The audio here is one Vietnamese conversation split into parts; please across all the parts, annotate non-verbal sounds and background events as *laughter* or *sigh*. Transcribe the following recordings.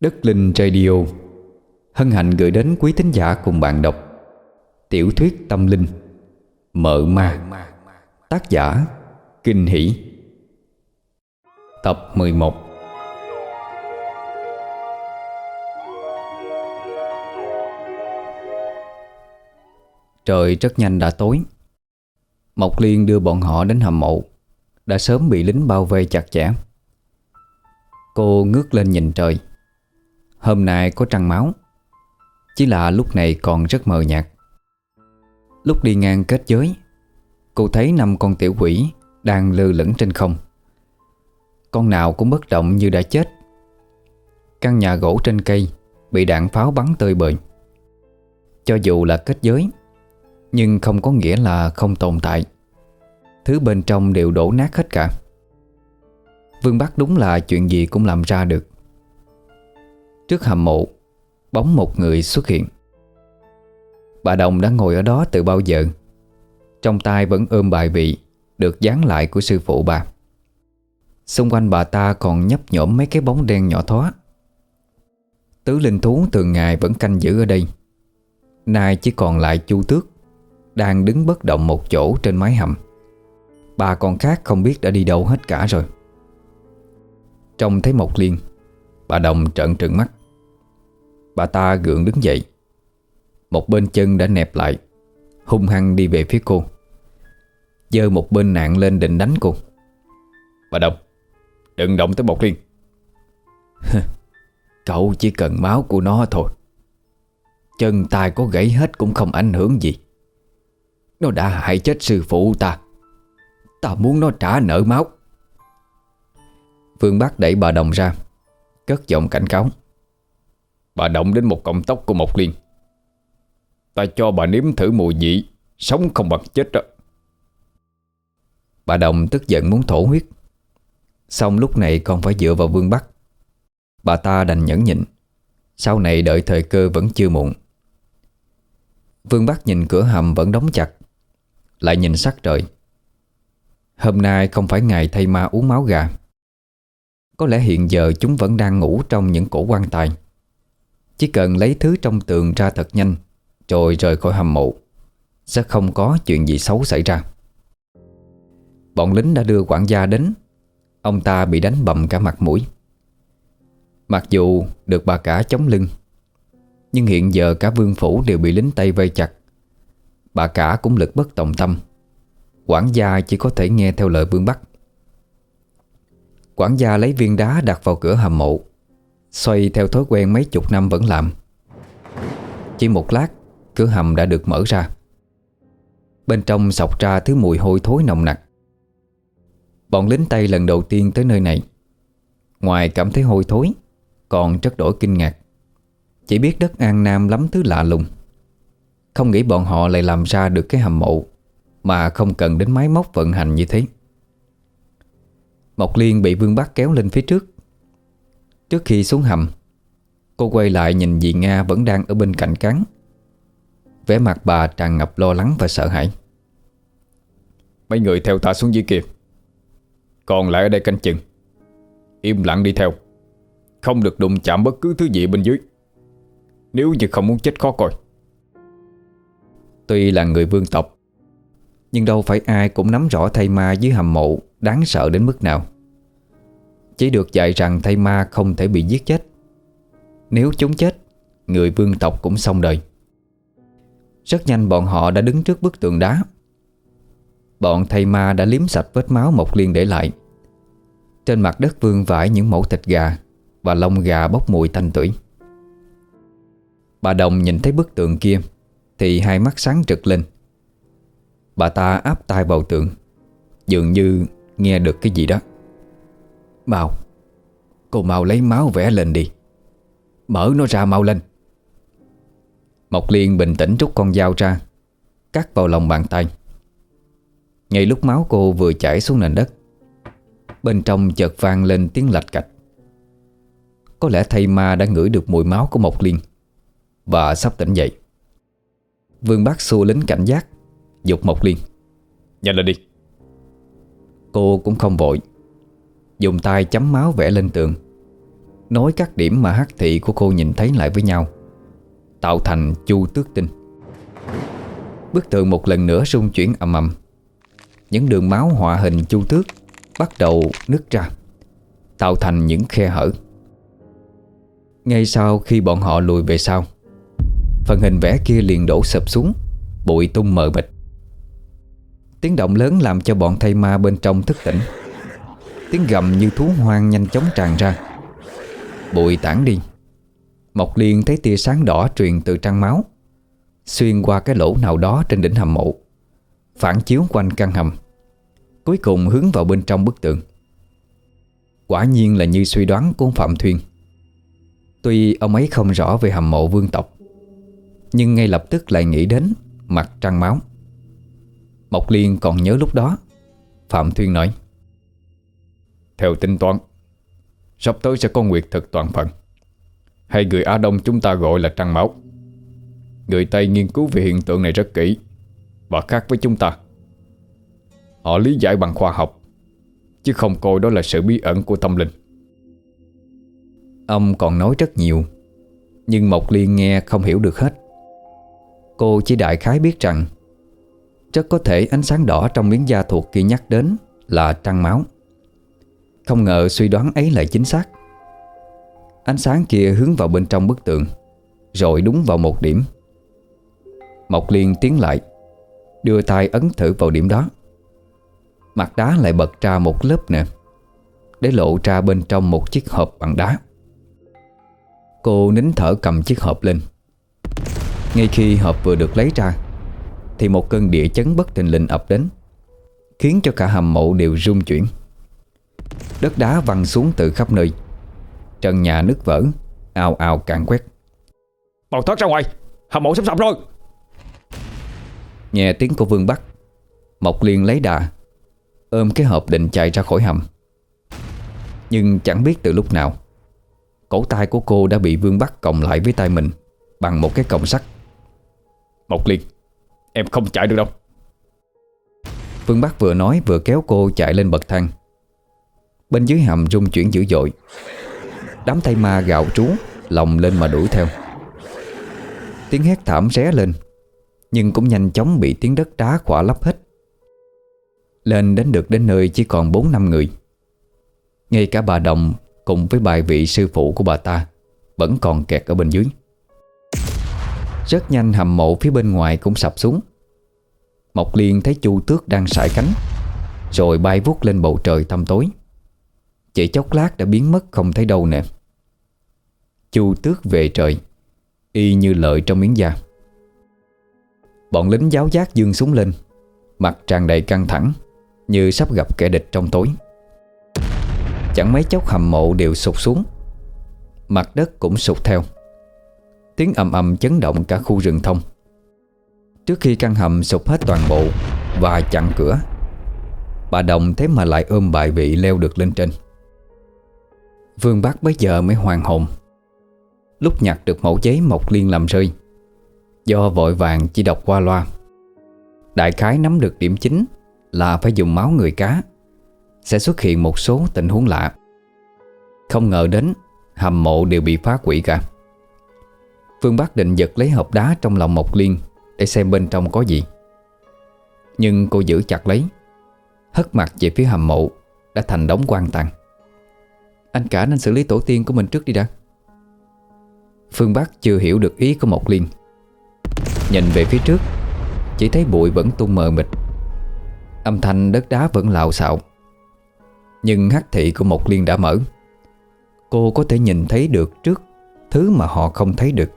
Đất Linh Radio. Hân hạnh gửi đến quý thính giả cùng bạn đọc Tiểu thuyết tâm linh, Mợ ma. Tác giả, Kinh Hỷ. Tập 11 Trời rất nhanh đã tối. Mộc Liên đưa bọn họ đến hầm mộ, Đã sớm bị lính bao vây chặt chẽ. Cô ngước lên nhìn trời. Hôm nay có trăng máu. Chỉ là lúc này còn rất mờ nhạt. Lúc đi ngang kết giới, Cô thấy năm con tiểu quỷ Đang lơ lửng trên không. Con nào cũng bất động như đã chết. Căn nhà gỗ trên cây Bị đạn pháo bắn tơi bời. Cho dù là kết giới, Nhưng không có nghĩa là không tồn tại. Thứ bên trong đều đổ nát hết cả. Vương Bắc đúng là chuyện gì cũng làm ra được. Trước hầm mộ, Bóng một người xuất hiện. Bà Đồng đã ngồi ở đó từ bao giờ? Trong tay vẫn ôm bài vị Được dán lại của sư phụ bà. Xung quanh bà ta còn nhấp nhổm mấy cái bóng đen nhỏ thoá Tứ linh thú thường ngày vẫn canh giữ ở đây. Nay chỉ còn lại chu tước Đang đứng bất động một chỗ trên mái hầm. Bà con khác không biết đã đi đâu hết cả rồi. Trông thấy Mộc Liên Bà Đồng trợn trừng mắt. Bà ta gượng đứng dậy. Một bên chân đã nẹp lại, Hung hăng đi về phía cô. Dơ một bên nạn lên định đánh cô. Bà Đồng, Đừng động tới Bọc Liên. Cậu chỉ cần máu của nó thôi. Chân tay có gãy hết cũng không ảnh hưởng gì. Nó đã hại chết sư phụ ta. Ta muốn nó trả nợ máu. Phương Bắc đẩy bà Đồng ra, Cất giọng cảnh cáo. Bà động đến một cọng tóc của Mộc Liên. Ta cho bà nếm thử mùi vị Sống không bằng chết đó. Bà Đồng tức giận muốn thổ huyết. Xong lúc này còn phải dựa vào Vương Bắc. Bà ta đành nhẫn nhịn. Sau này đợi thời cơ vẫn chưa muộn. Vương Bắc nhìn cửa hầm vẫn đóng chặt, Lại nhìn sắc trời. Hôm nay không phải ngày thay ma uống máu gà. Có lẽ hiện giờ chúng vẫn đang ngủ trong những cổ quan tài. Chỉ cần lấy thứ trong tường ra thật nhanh, Rồi rời khỏi hầm mộ, Sẽ không có chuyện gì xấu xảy ra. Bọn lính đã đưa quản gia đến, Ông ta bị đánh bầm cả mặt mũi. Mặc dù được bà cả chống lưng, Nhưng hiện giờ cả vương phủ đều bị lính Tây vây chặt. Bà cả cũng lực bất tòng tâm. Quản gia chỉ có thể nghe theo lời Vương Bắc. Quản gia lấy viên đá đặt vào cửa hầm mộ Xoay theo thói quen mấy chục năm vẫn làm. Chỉ một lát, Cửa hầm đã được mở ra. Bên trong sọc ra thứ mùi hôi thối nồng nặc. Bọn lính Tây lần đầu tiên tới nơi này. Ngoài cảm thấy hôi thối, Còn rất đổi kinh ngạc. Chỉ biết đất An Nam lắm thứ lạ lùng. Không nghĩ bọn họ lại làm ra được cái hầm mộ, Mà không cần đến máy móc vận hành như thế. Mộc Liên bị Vương Bắc kéo lên phía trước. Trước khi xuống hầm Cô quay lại nhìn dì Nga vẫn đang ở bên cạnh cắn vẻ mặt bà tràn ngập lo lắng và sợ hãi. Mấy người theo ta xuống dưới kia. Còn lại ở đây canh chừng. Im lặng đi theo. Không được đụng chạm bất cứ thứ gì bên dưới. Nếu như không muốn chết khó coi. Tuy là người vương tộc Nhưng đâu phải ai cũng nắm rõ thây ma dưới hầm mộ Đáng sợ đến mức nào chỉ được dạy rằng thây ma không thể bị giết chết. Nếu chúng chết, Người vương tộc cũng xong đời. Rất nhanh bọn họ đã đứng trước bức tường đá. Bọn thầy ma đã liếm sạch vết máu Mộc Liên để lại. Trên mặt đất vương vãi những mẫu thịt gà Và lông gà bốc mùi tanh tưởi. Bà Đồng nhìn thấy bức tường kia Thì hai mắt sáng trực lên. Bà ta áp tay vào tượng Dường như nghe được cái gì đó. Mau. Cô mau lấy máu vẽ lên đi. Mở nó ra mau lên. Mộc Liên bình tĩnh rút con dao ra, Cắt vào lòng bàn tay. Ngay lúc máu cô vừa chảy xuống nền đất, Bên trong chợt vang lên tiếng lạch cạch. Có lẽ thầy ma đã ngửi được mùi máu của Mộc Liên Và sắp tỉnh dậy. Vương bác xua lính cảnh giác, Dục Mộc Liên, Nhanh lên đi. Cô cũng không vội. Dùng tay chấm máu vẽ lên tường. Nối các điểm mà hắc thị của cô nhìn thấy lại với nhau, Tạo thành chu tước tinh. Bức tường một lần nữa rung chuyển ầm ầm. Những đường máu họa hình chu tước Bắt đầu nứt ra, Tạo thành những khe hở. Ngay sau khi bọn họ lùi về sau, Phần hình vẽ kia liền đổ sập xuống, Bụi tung mờ mịt. Tiếng động lớn làm cho bọn thây ma bên trong thức tỉnh. Tiếng gầm như thú hoang nhanh chóng tràn ra. Bụi tản đi. Mộc Liên thấy tia sáng đỏ truyền từ trăng máu, Xuyên qua cái lỗ nào đó trên đỉnh hầm mộ, Phản chiếu quanh căn hầm, Cuối cùng hướng vào bên trong bức tượng Quả nhiên là như suy đoán của Phạm Thuyên. Tuy ông ấy không rõ về hầm mộ vương tộc, Nhưng ngay lập tức lại nghĩ đến Mặt trăng máu. Mộc Liên còn nhớ lúc đó, Phạm Thuyên nói theo tính toán, Sắp tới sẽ có nguyệt thực toàn phần. Hay người Á Đông chúng ta gọi là trăng máu. Người Tây nghiên cứu về hiện tượng này rất kỹ, Và khác với chúng ta. Họ lý giải bằng khoa học, Chứ không coi đó là sự bí ẩn của tâm linh. Ông còn nói rất nhiều, Nhưng Mộc Liên nghe không hiểu được hết. Cô chỉ đại khái biết rằng, Rất có thể ánh sáng đỏ trong miếng da thuộc kia nhắc đến Là trăng máu. Không ngờ suy đoán ấy lại chính xác. Ánh sáng kia hướng vào bên trong bức tượng Rồi đúng vào một điểm. Mộc Liên tiến lại, Đưa tay ấn thử vào điểm đó. Mặt đá lại bật ra một lớp nè Để lộ ra bên trong một chiếc hộp bằng đá. Cô nín thở cầm chiếc hộp lên. Ngay khi hộp vừa được lấy ra, Thì một cơn địa chấn bất tình lình ập đến, Khiến cho cả hầm mộ đều rung chuyển. Đất đá văng xuống từ khắp nơi. Trần nhà nứt vỡ Ào ào cạn quét. Mau thoát ra ngoài Hầm mộ sắp sập rồi. Nghe tiếng của Vương Bắc Mộc Liên lấy đà Ôm cái hộp định chạy ra khỏi hầm. Nhưng chẳng biết từ lúc nào Cổ tay của cô đã bị Vương Bắc còng lại với tay mình Bằng một cái còng sắt. Mộc Liên Em không chạy được đâu. Vương Bắc vừa nói vừa kéo cô chạy lên bậc thang Bên dưới hầm rung chuyển dữ dội. Đám tay ma gạo trú, Lòng lên mà đuổi theo. Tiếng hét thảm ré lên, Nhưng cũng nhanh chóng bị tiếng đất đá khỏa lấp hết. Lên đến được đến nơi chỉ còn 4 năm người. Ngay cả bà Đồng Cùng với bài vị sư phụ của bà ta Vẫn còn kẹt ở bên dưới. Rất nhanh hầm mộ phía bên ngoài cũng sập xuống. Mộc Liên thấy chu tước đang sải cánh, Rồi bay vút lên bầu trời tăm tối. Chỉ chốc lát đã biến mất không thấy đâu nè. Chu tước về trời, Y như lợi trong miếng da. Bọn lính giáo giác dương súng lên, Mặt tràn đầy căng thẳng, Như sắp gặp kẻ địch trong tối. Chẳng mấy chốc hầm mộ đều sụp xuống, Mặt đất cũng sụp theo. Tiếng ầm ầm chấn động cả khu rừng thông. Trước khi căn hầm sụp hết toàn bộ Và chặn cửa, Bà Đồng thế mà lại ôm bài vị leo được lên trên. Vương Bắc bấy giờ mới hoàn hồn. Lúc nhặt được mẫu giấy Mộc Liên làm rơi, Do vội vàng chỉ đọc qua loa. Đại khái nắm được điểm chính Là phải dùng máu người cá, Sẽ xuất hiện một số tình huống lạ. Không ngờ đến Hầm mộ đều bị phá quỷ cả. Phương Bắc định giật lấy hộp đá Trong lòng Mộc Liên Để xem bên trong có gì. Nhưng cô giữ chặt lấy, Hất mặt về phía hầm mộ Đã thành đống quan tàn anh cả nên xử lý tổ tiên của mình trước đi đã. Phương Bắc chưa hiểu được ý của Mộc Liên. Nhìn về phía trước, Chỉ thấy bụi vẫn tung mờ mịt. Âm thanh đất đá vẫn lạo xạo. Nhưng hắc thị của Mộc Liên đã mở. Cô có thể nhìn thấy được trước Thứ mà họ không thấy được.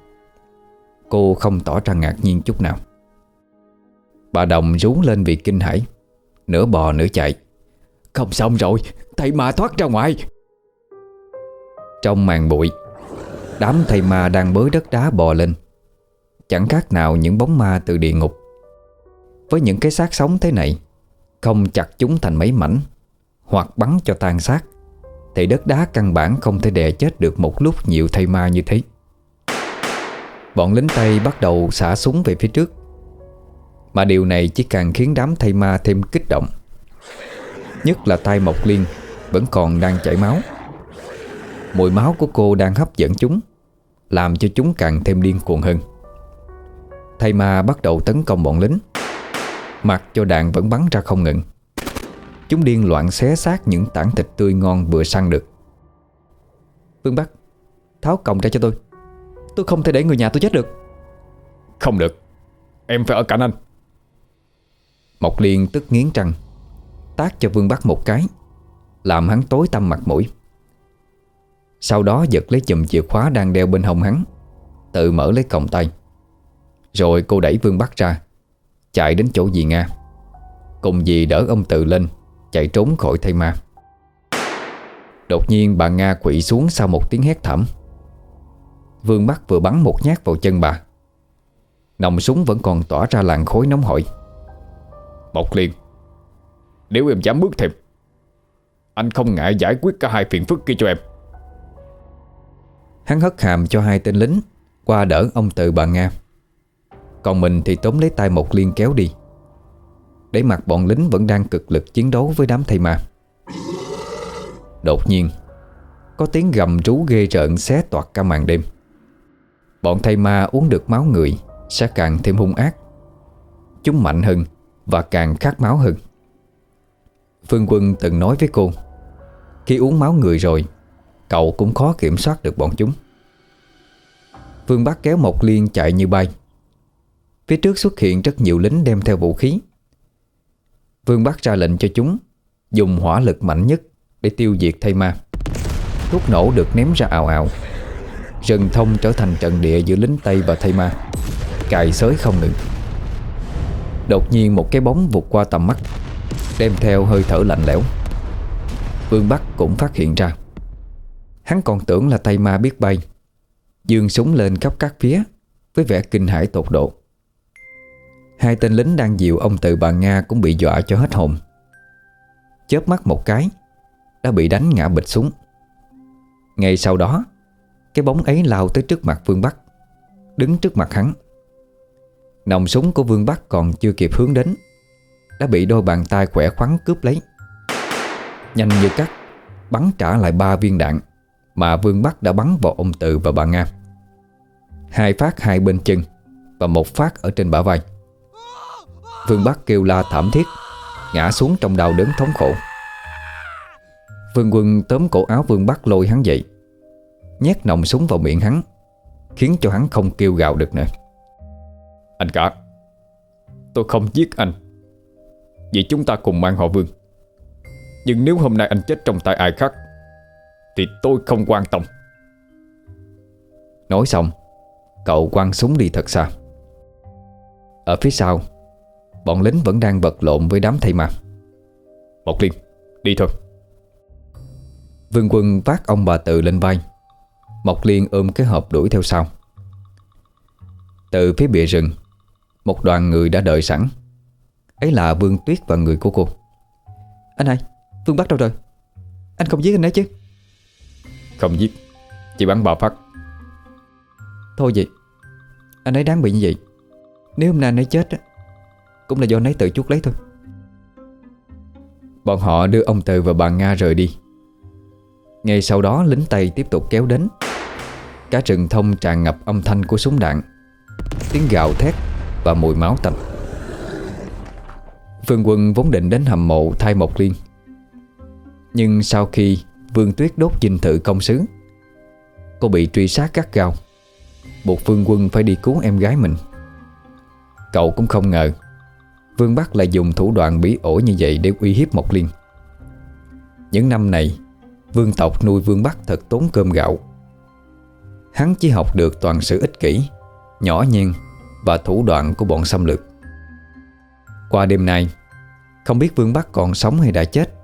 Cô không tỏ ra ngạc nhiên chút nào. Bà Đồng rú lên vì kinh hãi. Nửa bò nửa chạy. Không xong rồi, Thầy ma thoát ra ngoài. Trong màn bụi. Đám thầy ma đang bới đất đá bò lên. Chẳng khác nào những bóng ma từ địa ngục. Với những cái xác sống thế này, Không chặt chúng thành mấy mảnh, Hoặc bắn cho tan xác, Thì đất đá căn bản không thể đè chết được một lúc nhiều thầy ma như thế. Bọn lính Tây bắt đầu xả súng về phía trước. Mà điều này chỉ càng khiến đám thầy ma thêm kích động. Nhất là tay Mộc Liên Vẫn còn đang chảy máu. Mùi máu của cô đang hấp dẫn chúng Làm cho chúng càng thêm điên cuồng hơn. Thầy ma bắt đầu tấn công bọn lính. Mặc cho đạn vẫn bắn ra không ngừng. Chúng điên loạn xé xác những tảng thịt tươi ngon vừa săn được. Vương Bắc Tháo còng ra cho tôi. Tôi không thể để người nhà tôi chết được. Không được. Em phải ở cạnh anh. Mộc Liên tức nghiến răng Tác cho Vương Bắc một cái Làm hắn tối tăm mặt mũi sau đó giật lấy chùm chìa khóa đang đeo bên hông hắn, Tự mở lấy còng tay. Rồi cô đẩy Vương Bắc ra, Chạy đến chỗ dì Nga. Cùng dì đỡ ông tự lên, Chạy trốn khỏi thây ma. Đột nhiên bà Nga quỵ xuống sau một tiếng hét thảm. Vương Bắc vừa bắn một nhát vào chân bà. Nòng súng vẫn còn tỏa ra làn khối nóng hổi. Mộc Liên, Nếu em dám bước thêm, Anh không ngại giải quyết cả hai phiền phức kia cho em. Hắn hất hàm cho hai tên lính, Qua đỡ ông tự bà Nga. Còn mình thì tóm lấy tay một Liên kéo đi. Để mặt bọn lính vẫn đang cực lực chiến đấu với đám thầy ma. Đột nhiên, Có tiếng gầm rú ghê rợn xé toạc cả màn đêm. Bọn thầy ma uống được máu người, Sẽ càng thêm hung ác. Chúng mạnh hơn Và càng khát máu hơn. Phương Quân từng nói với cô, Khi uống máu người rồi Cậu cũng khó kiểm soát được bọn chúng. Phương Bắc kéo Mộc Liên chạy như bay. Phía trước xuất hiện rất nhiều lính đem theo vũ khí. Vương Bắc ra lệnh cho chúng Dùng hỏa lực mạnh nhất Để tiêu diệt thây ma. Thuốc nổ được ném ra ào ào. Rừng thông trở thành trận địa giữa lính Tây và thây ma. Cài xới không ngừng. Đột nhiên một cái bóng vụt qua tầm mắt, Đem theo hơi thở lạnh lẽo. Vương Bắc cũng phát hiện ra. Hắn còn tưởng là tay ma biết bay. Dương súng lên khắp các phía, Với vẻ kinh hãi tột độ. Hai tên lính đang dịu ông tự bà Nga Cũng bị dọa cho hết hồn. Chớp mắt một cái, Đã bị đánh ngã bịch xuống Ngay sau đó, Cái bóng ấy lao tới trước mặt Vương Bắc, Đứng trước mặt hắn. Nòng súng của Vương Bắc còn chưa kịp hướng đến, Đã bị đôi bàn tay khỏe khoắn cướp lấy. Nhanh như cắt, Bắn trả lại ba viên đạn. Mà Vương Bắc đã bắn vào ông Từ và bà Nga. Hai phát hai bên chân Và một phát ở trên bả vai. Vương Bắc kêu la thảm thiết, Ngã xuống trong đau đớn thống khổ. Vương Quân tóm cổ áo Vương Bắc lôi hắn dậy, Nhét nòng súng vào miệng hắn, Khiến cho hắn không kêu gào được nữa. Anh cả, Tôi không giết anh, Vì chúng ta cùng mang họ Vương. Nhưng nếu hôm nay anh chết trong tay ai khác thì tôi không quan tâm. Nói xong, Cậu quăng súng đi thật xa. Ở phía sau, Bọn lính vẫn đang vật lộn với đám thầy ma Mộc Liên Đi thôi. Vương quân vác ông bà tự lên vai. Mộc Liên ôm cái hộp đuổi theo sau. Từ phía bìa rừng, Một đoàn người đã đợi sẵn. Ấy là Vương Tuyết và người của cô. Anh hai, Vương bắt đâu rồi. Anh không giết anh ấy chứ? Không giết Chỉ bắn ba phát. Thôi vậy Anh ấy đáng bị như vậy. Nếu hôm nay anh ấy chết Cũng là do anh ấy tự chuốc lấy thôi. Bọn họ đưa ông Từ và bà Nga rời đi. Ngay sau đó lính Tây tiếp tục kéo đến. Cả rừng thông tràn ngập âm thanh của súng đạn Tiếng gào thét Và mùi máu tanh. Phương Quân vốn định đến hầm mộ thay Mộc Liên. Nhưng sau khi Vương Tuyết đốt dinh thự công sứ. Cô bị truy sát gắt gao. Buộc Phương Quân phải đi cứu em gái mình. Cậu cũng không ngờ, Vương Bắc lại dùng thủ đoạn bí ổi như vậy Để uy hiếp Mộc Liên. Những năm này, Vương tộc nuôi Vương Bắc thật tốn cơm gạo. Hắn chỉ học được toàn sự ích kỷ, Nhỏ nhen Và thủ đoạn của bọn xâm lược. Qua đêm nay, Không biết Vương Bắc còn sống hay đã chết.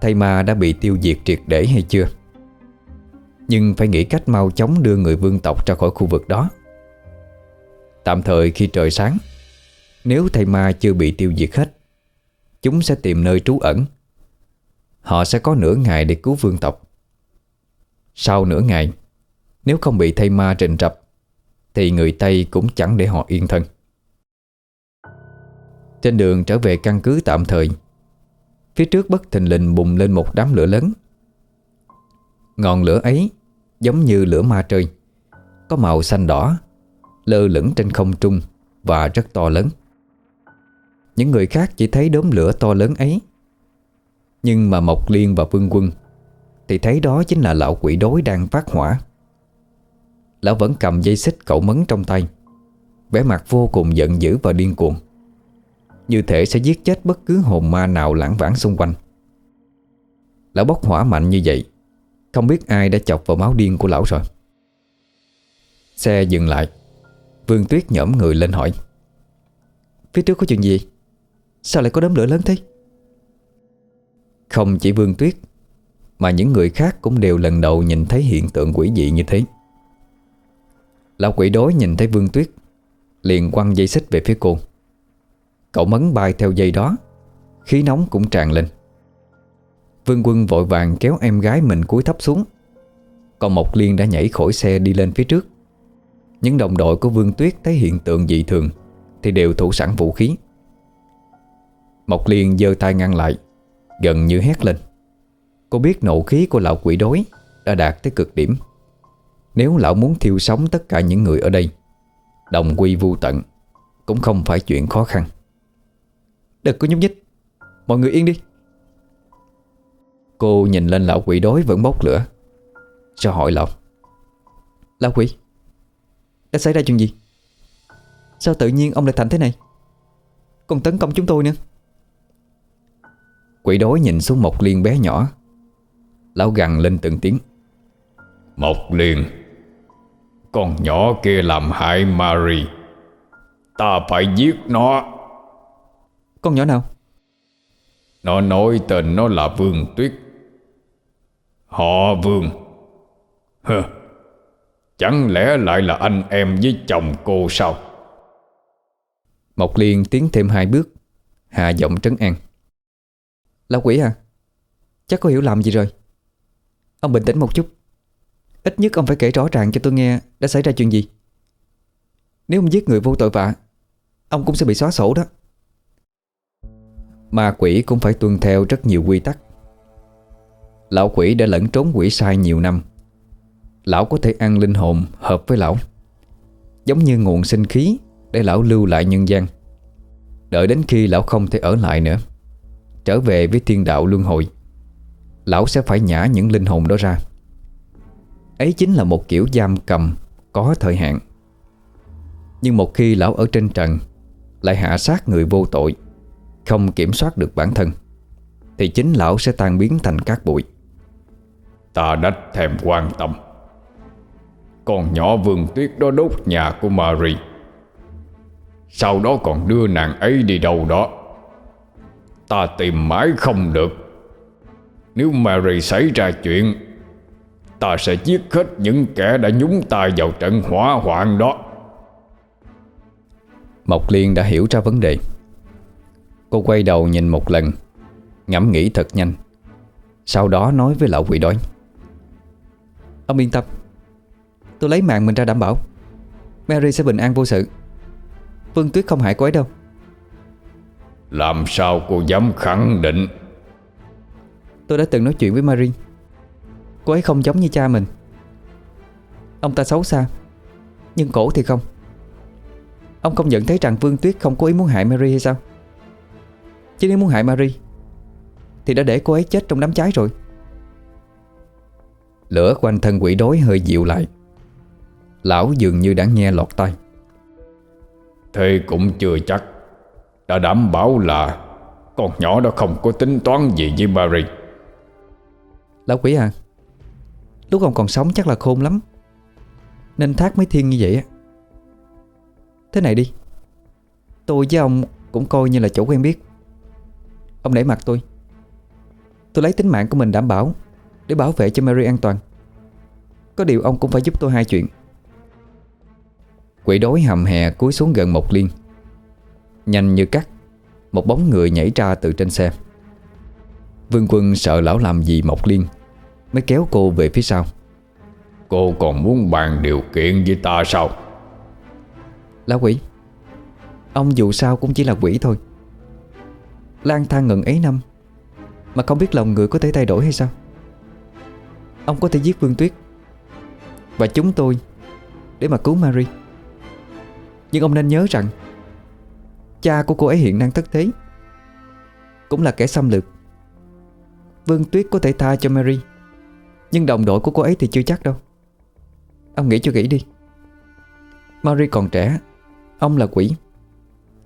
Thầy ma đã bị tiêu diệt triệt để hay chưa? Nhưng phải nghĩ cách mau chóng đưa người vương tộc ra khỏi khu vực đó. Tạm thời khi trời sáng, Nếu thầy ma chưa bị tiêu diệt hết, Chúng sẽ tìm nơi trú ẩn. Họ sẽ có nửa ngày để cứu vương tộc. Sau nửa ngày, Nếu không bị thầy ma trình rập, Thì người Tây cũng chẳng để họ yên thân. Trên đường trở về căn cứ tạm thời Phía trước bất thình lình bùng lên một đám lửa lớn. Ngọn lửa ấy giống như lửa ma trời, Có màu xanh đỏ, Lơ lửng trên không trung Và rất to lớn. Những người khác chỉ thấy đốm lửa to lớn ấy. Nhưng mà Mộc Liên và Vương Quân Thì thấy đó chính là lão quỷ đối đang phát hỏa. Lão vẫn cầm dây xích cậu mấn trong tay, vẻ mặt vô cùng giận dữ và điên cuồng. Như thể sẽ giết chết bất cứ hồn ma nào lãng vãng xung quanh. Lão bốc hỏa mạnh như vậy, Không biết ai đã chọc vào máu điên của lão rồi. Xe dừng lại. Vương Tuyết nhổm người lên hỏi. Phía trước có chuyện gì? Sao lại có đốm lửa lớn thế? Không chỉ Vương Tuyết, Mà những người khác cũng đều lần đầu nhìn thấy hiện tượng quỷ dị như thế. Lão quỷ đối nhìn thấy Vương Tuyết, Liền quăng dây xích về phía cô. Cậu mấn bay theo dây đó. Khí nóng cũng tràn lên. Vương quân vội vàng kéo em gái mình cúi thấp xuống. Còn Mộc Liên đã nhảy khỏi xe đi lên phía trước. Những đồng đội của Vương Tuyết thấy hiện tượng dị thường Thì đều thủ sẵn vũ khí. Mộc Liên giơ tay ngăn lại, Gần như hét lên. Cô biết nộ khí của lão quỷ đối Đã đạt tới cực điểm. Nếu lão muốn thiêu sống tất cả những người ở đây, Đồng quy vu tận Cũng không phải chuyện khó khăn. Đừng có nhúc nhích. Mọi người yên đi. Cô nhìn lên lão quỷ đối vẫn bốc lửa. Cho hỏi lão Lão quỷ, Đã xảy ra chuyện gì? Sao tự nhiên ông lại thành thế này? Còn tấn công chúng tôi nữa. Quỷ đối nhìn xuống một liên bé nhỏ. Lão gằn lên từng tiếng. Một liên. Con nhỏ kia làm hại Mary. Ta phải giết nó. Con nhỏ nào? Nó nói tên nó là Vương Tuyết. Họ Vương. Hơ Chẳng lẽ lại là anh em với chồng cô sao? Mộc Liên tiến thêm hai bước Hạ giọng trấn an. Lão quỷ à Chắc có hiểu lầm gì rồi. Ông bình tĩnh một chút. Ít nhất ông phải kể rõ ràng cho tôi nghe Đã xảy ra chuyện gì. Nếu ông giết người vô tội vạ Ông cũng sẽ bị xóa sổ đó Ma quỷ cũng phải tuân theo rất nhiều quy tắc. Lão quỷ đã lẫn trốn quỷ sai nhiều năm. Lão có thể ăn linh hồn hợp với lão, Giống như nguồn sinh khí Để lão lưu lại nhân gian. Đợi đến khi lão không thể ở lại nữa, Trở về với thiên đạo luân hồi, Lão sẽ phải nhả những linh hồn đó ra. Ấy chính là một kiểu giam cầm Có thời hạn. Nhưng một khi lão ở trên trần, Lại hạ sát người vô tội. Không kiểm soát được bản thân Thì chính lão sẽ tan biến thành các bụi. Ta đách thèm quan tâm. Con nhỏ vương tuyết đó đốt nhà của Marie Sau đó còn đưa nàng ấy đi đâu đó. Ta tìm mãi không được. Nếu Mary xảy ra chuyện Ta sẽ giết hết những kẻ đã nhúng tay vào trận hỏa hoạn đó. Mộc Liên đã hiểu ra vấn đề Cô quay đầu nhìn một lần Ngẫm nghĩ thật nhanh. Sau đó nói với lão quỷ đói Ông yên tâm Tôi lấy mạng mình ra đảm bảo. Mary sẽ bình an vô sự. Vương Tuyết không hại cô ấy đâu. Làm sao cô dám khẳng định? Tôi đã từng nói chuyện với Mary. Cô ấy không giống như cha mình. Ông ta xấu xa Nhưng cổ thì không. Ông không nhận thấy rằng Vương Tuyết không có ý muốn hại Mary hay sao Chứ nếu muốn hại Mary Thì đã để cô ấy chết trong đám cháy rồi. Lửa quanh thân quỷ đối hơi dịu lại. Lão dường như đã nghe lọt tai. Thế cũng chưa chắc. Đã đảm bảo là Con nhỏ đó không có tính toán gì với Barry Lão quỷ à Lúc ông còn sống chắc là khôn lắm. Nên thác mấy thiên như vậy á. Thế này đi Tôi với ông cũng coi như là chỗ quen biết Ông để mặt tôi. Tôi lấy tính mạng của mình đảm bảo Để bảo vệ cho Mary an toàn. Có điều ông cũng phải giúp tôi hai chuyện. Quỷ đối hầm hè cúi xuống gần một liên. Nhanh như cắt Một bóng người nhảy ra từ trên xe. Vương quân sợ lão làm gì Mộc Liên Mới kéo cô về phía sau. Cô còn muốn bàn điều kiện với ta sao? Lão quỷ Ông dù sao cũng chỉ là quỷ thôi lang thang ngần ấy năm. Mà không biết lòng người có thể thay đổi hay sao? Ông có thể giết Vương Tuyết Và chúng tôi Để mà cứu Mary. Nhưng ông nên nhớ rằng, Cha của cô ấy hiện đang thất thế, Cũng là kẻ xâm lược. Vương Tuyết có thể tha cho Mary, Nhưng đồng đội của cô ấy thì chưa chắc đâu. Ông nghĩ cho kỹ đi. Mary còn trẻ, Ông là quỷ,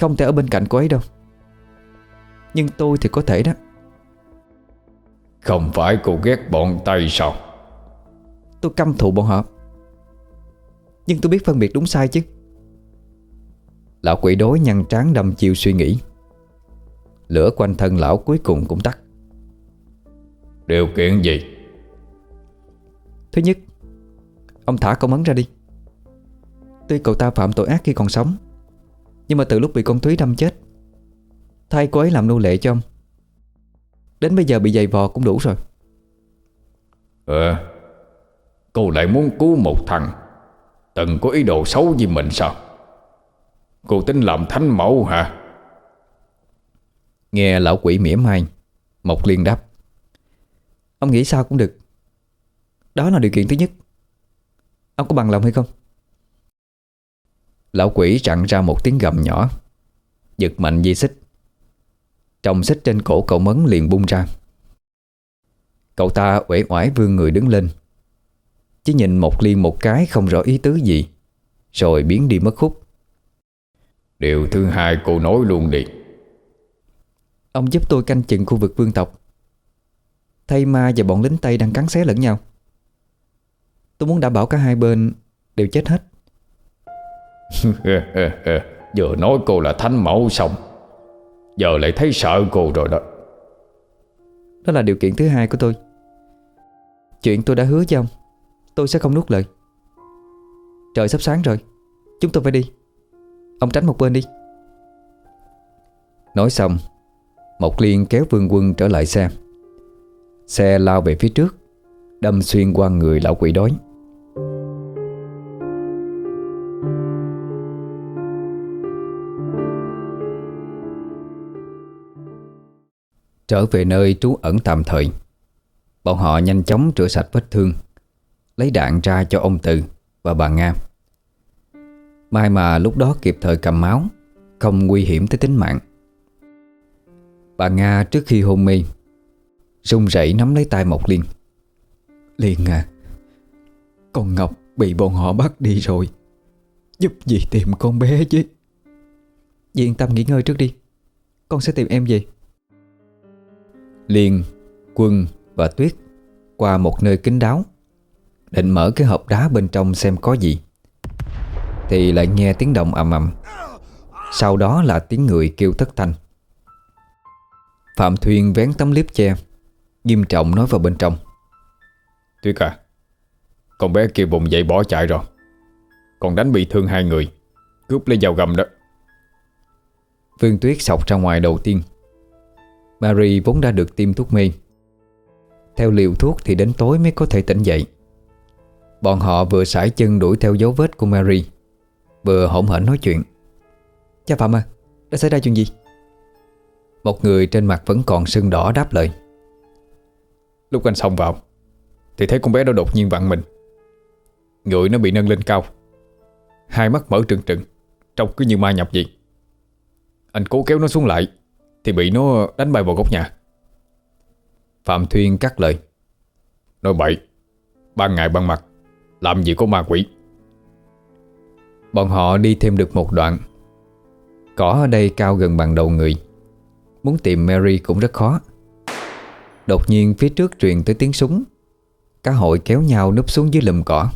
Không thể ở bên cạnh cô ấy đâu. Nhưng tôi thì có thể đó. Không phải cô ghét bọn Tây sao? Tôi căm thù bọn họ. Nhưng tôi biết phân biệt đúng sai chứ. Lão quỷ đối nhăn trán đâm chiêu suy nghĩ. Lửa quanh thân lão cuối cùng cũng tắt. Điều kiện gì? Thứ nhất Ông thả con Ấn ra đi. Tuy cậu ta phạm tội ác khi còn sống Nhưng mà từ lúc bị con Thúy đâm chết Thay cô ấy làm nô lệ cho ông. Đến bây giờ bị dày vò cũng đủ rồi. Ờ Cô lại muốn cứu một thằng. Từng có ý đồ xấu với mình sao? Cô tính làm thánh mẫu hả? Nghe lão quỷ mỉa mai Mộc Liên đáp. Ông nghĩ sao cũng được. Đó là điều kiện thứ nhất. Ông có bằng lòng hay không? Lão quỷ chặn ra một tiếng gầm nhỏ Giật mạnh dây xích Trong xích trên cổ cậu mấn liền bung ra. Cậu ta uể oải vươn người đứng lên. Chỉ nhìn một liên một cái không rõ ý tứ gì Rồi biến đi mất khúc. Điều thứ hai cô nói luôn đi. Ông giúp tôi canh chừng khu vực vương tộc. Thay ma và bọn lính Tây đang cắn xé lẫn nhau. Tôi muốn đảm bảo cả hai bên đều chết hết. *laughs* Vừa nói cô là thánh mẫu xong Giờ lại thấy sợ cô rồi đó. Đó là điều kiện thứ hai của tôi. Chuyện tôi đã hứa với ông, Tôi sẽ không nuốt lời. Trời sắp sáng rồi, Chúng tôi phải đi. Ông tránh một bên đi. Nói xong, Mộc Liên kéo vương quân trở lại xe. Xe lao về phía trước, Đâm xuyên qua người lão quỷ đói. Trở về nơi trú ẩn tạm thời. Bọn họ nhanh chóng rửa sạch vết thương, Lấy đạn ra cho ông Từ và bà Nga. May mà lúc đó kịp thời cầm máu, Không nguy hiểm tới tính mạng. Bà Nga trước khi hôn mê, run rẩy nắm lấy tay Mộc Liên. Liên à Con Ngọc bị bọn họ bắt đi rồi, Giúp gì tìm con bé chứ? Dì yên tâm nghỉ ngơi trước đi, Con sẽ tìm em về. Liên, Quân và Tuyết Qua một nơi kín đáo Định mở cái hộp đá bên trong xem có gì. Thì lại nghe tiếng động ầm ầm. Sau đó là tiếng người kêu thất thanh. Phạm Thuyên vén tấm liếp che Nghiêm trọng nói vào bên trong. Tuyết à Con bé kia bụng dậy bỏ chạy rồi. Còn đánh bị thương hai người Cướp lấy dao gầm đó. Vương Tuyết sọc ra ngoài đầu tiên Mary vốn đã được tiêm thuốc mê Theo liều thuốc thì đến tối mới có thể tỉnh dậy. Bọn họ vừa sải chân đuổi theo dấu vết của Mary, Vừa hỗn hển nói chuyện. Cha Phạm à Đã xảy ra chuyện gì? Một người trên mặt vẫn còn sưng đỏ đáp lời. Lúc anh xông vào, Thì thấy con bé đó đột nhiên vặn mình. Người nó bị nâng lên cao, Hai mắt mở trừng trừng, Trông cứ như ma nhập vậy. Anh cố kéo nó xuống lại thì bị nó đánh bay vào góc nhà. Phạm Thuyên cắt lời. Nói bậy. Ban ngày ban mặt. Làm gì có ma quỷ. Bọn họ đi thêm được một đoạn. Cỏ ở đây cao gần bằng đầu người. Muốn tìm Mary cũng rất khó. Đột nhiên phía trước truyền tới tiếng súng. Cả hội kéo nhau núp xuống dưới lùm cỏ.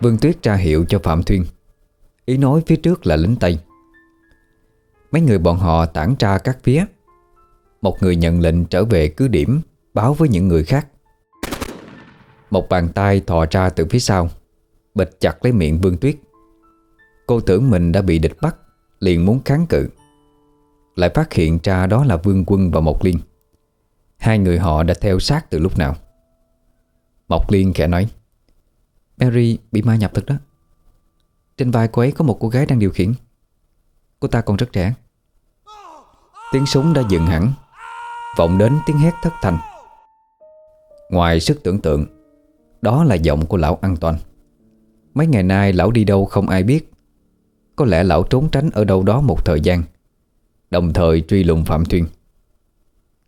Vương Tuyết ra hiệu cho Phạm Thuyên. Ý nói phía trước là lính Tây. Mấy người bọn họ tản ra các phía. Một người nhận lệnh trở về cứ điểm, Báo với những người khác. Một bàn tay thò ra từ phía sau Bịch chặt lấy miệng Vương Tuyết. Cô tưởng mình đã bị địch bắt, Liền muốn kháng cự. Lại phát hiện ra đó là Vương Quân và Mộc Liên. Hai người họ đã theo sát từ lúc nào? Mộc Liên khẽ nói, Mary bị ma nhập thật đó. Trên vai cô ấy có một cô gái đang điều khiển. Cô ta còn rất trẻ. Tiếng súng đã dừng hẳn. Vọng đến tiếng hét thất thanh. Ngoài sức tưởng tượng, Đó là giọng của lão an toàn. Mấy ngày nay lão đi đâu không ai biết. Có lẽ lão trốn tránh ở đâu đó một thời gian, Đồng thời truy lùng Phạm Thuyên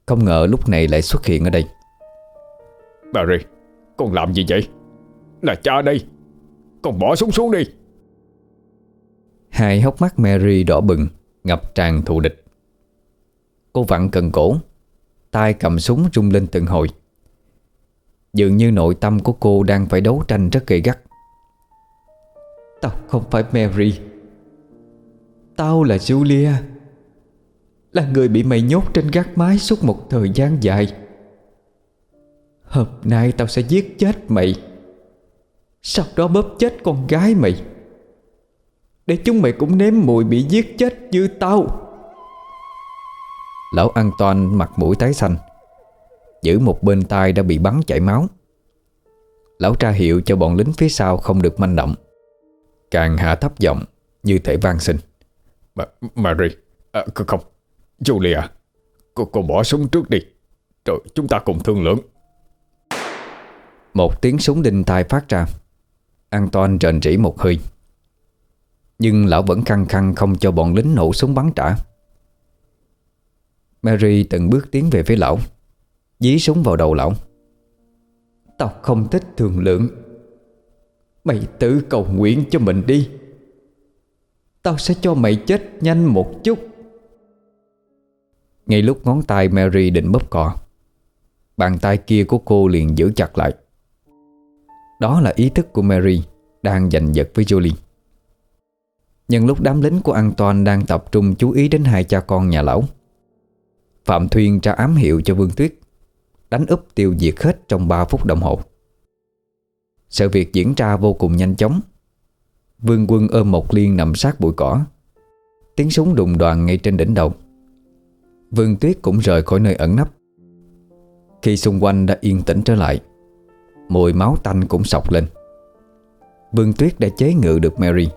Không ngờ lúc này lại xuất hiện ở đây. Barry, Con làm gì vậy? Là cha đây. Con bỏ súng xuống đi. Hai hốc mắt Mary đỏ bừng, Ngập tràn thù địch. Cô vặn cần cổ, tay cầm súng rung lên từng hồi. Dường như nội tâm của cô đang phải đấu tranh rất gay gắt. Tao không phải Mary. Tao là Julia. Là người bị mày nhốt trên gác mái suốt một thời gian dài. Hôm nay tao sẽ giết chết mày. Sau đó bóp chết con gái mày. Để chúng mày cũng nếm mùi bị giết chết như tao. Lão an toàn mặt mũi tái xanh Giữ một bên tay đã bị bắn chảy máu. Lão tra hiệu cho bọn lính phía sau không được manh động Càng hạ thấp giọng Như thể vang xin. Ma Mary à, Không Julia cô, cô bỏ súng trước đi Rồi chúng ta cùng thương lượng. Một tiếng súng đinh tai phát ra. An toàn rền rỉ một hơi nhưng lão vẫn khăng khăng không cho bọn lính nổ súng bắn trả. Mary từng bước tiến về phía lão, Dí súng vào đầu lão. Tao không thích thường lượng. Mày tự cầu nguyện cho mình đi. Tao sẽ cho mày chết nhanh một chút. Ngay lúc ngón tay Mary định bóp cò Bàn tay kia của cô liền giữ chặt lại. Đó là ý thức của Mary Đang giành giật với Julie. Nhưng lúc đám lính của An Toàn Đang tập trung chú ý đến hai cha con nhà lão, Phạm Thuyên tra ám hiệu cho Vương Tuyết, Đánh úp tiêu diệt hết trong 3 phút đồng hồ. Sự việc diễn ra vô cùng nhanh chóng. Vương quân ôm một liên nằm sát bụi cỏ. Tiếng súng đùng đoàn ngay trên đỉnh đầu. Vương Tuyết cũng rời khỏi nơi ẩn nấp. Khi xung quanh đã yên tĩnh trở lại, Mùi máu tanh cũng sọc lên. Vương Tuyết đã chế ngự được Mary.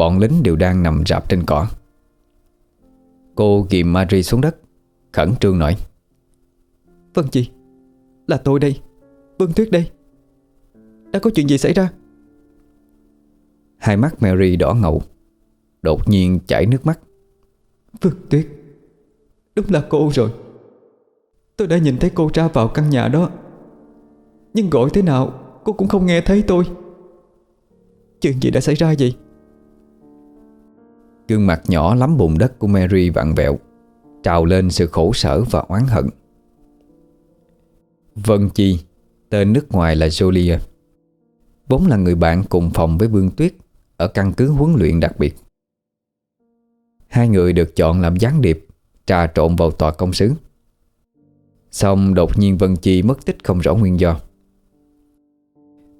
Bọn lính đều đang nằm rạp trên cỏ. Cô ghim Mary xuống đất Khẩn trương nói. Vâng chị Là tôi đây Vương Tuyết đây. Đã có chuyện gì xảy ra? Hai mắt Mary đỏ ngầu Đột nhiên chảy nước mắt. Vương Tuyết Đúng là cô rồi. Tôi đã nhìn thấy cô ra vào căn nhà đó. Nhưng gọi thế nào Cô cũng không nghe thấy tôi. Chuyện gì đã xảy ra vậy Gương mặt nhỏ lắm bùn đất của Mary vặn vẹo, Trào lên sự khổ sở và oán hận. Vân Chi, Tên nước ngoài là jolie Vốn là người bạn cùng phòng với Vương Tuyết Ở căn cứ huấn luyện đặc biệt. Hai người được chọn làm gián điệp, Trà trộn vào tòa công sứ. Xong đột nhiên Vân Chi mất tích không rõ nguyên do.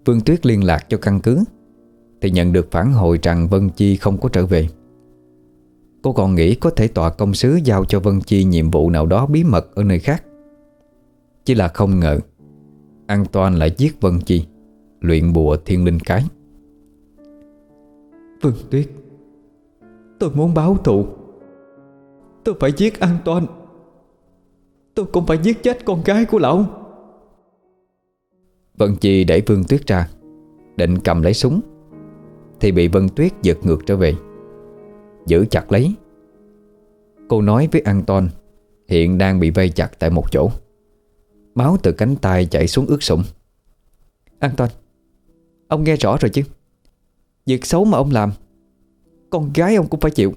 Vương Tuyết liên lạc cho căn cứ, Thì nhận được phản hồi rằng Vân Chi không có trở về. Cô còn nghĩ có thể tòa công sứ giao cho Vân Chi nhiệm vụ nào đó bí mật ở nơi khác. Chỉ là không ngờ An Toan lại giết Vân Chi Luyện bùa thiên linh cái. Vương Tuyết Tôi muốn báo thù. Tôi phải giết An Toan Tôi cũng phải giết chết con gái của lão. Vân Chi đẩy Vương Tuyết ra Định cầm lấy súng Thì bị Vân Tuyết giật ngược trở về Giữ chặt lấy. Cô nói với Anton, Hiện đang bị vây chặt tại một chỗ. Máu từ cánh tay chảy xuống ướt sũng. Anton, Ông nghe rõ rồi chứ? Việc xấu mà ông làm, Con gái ông cũng phải chịu.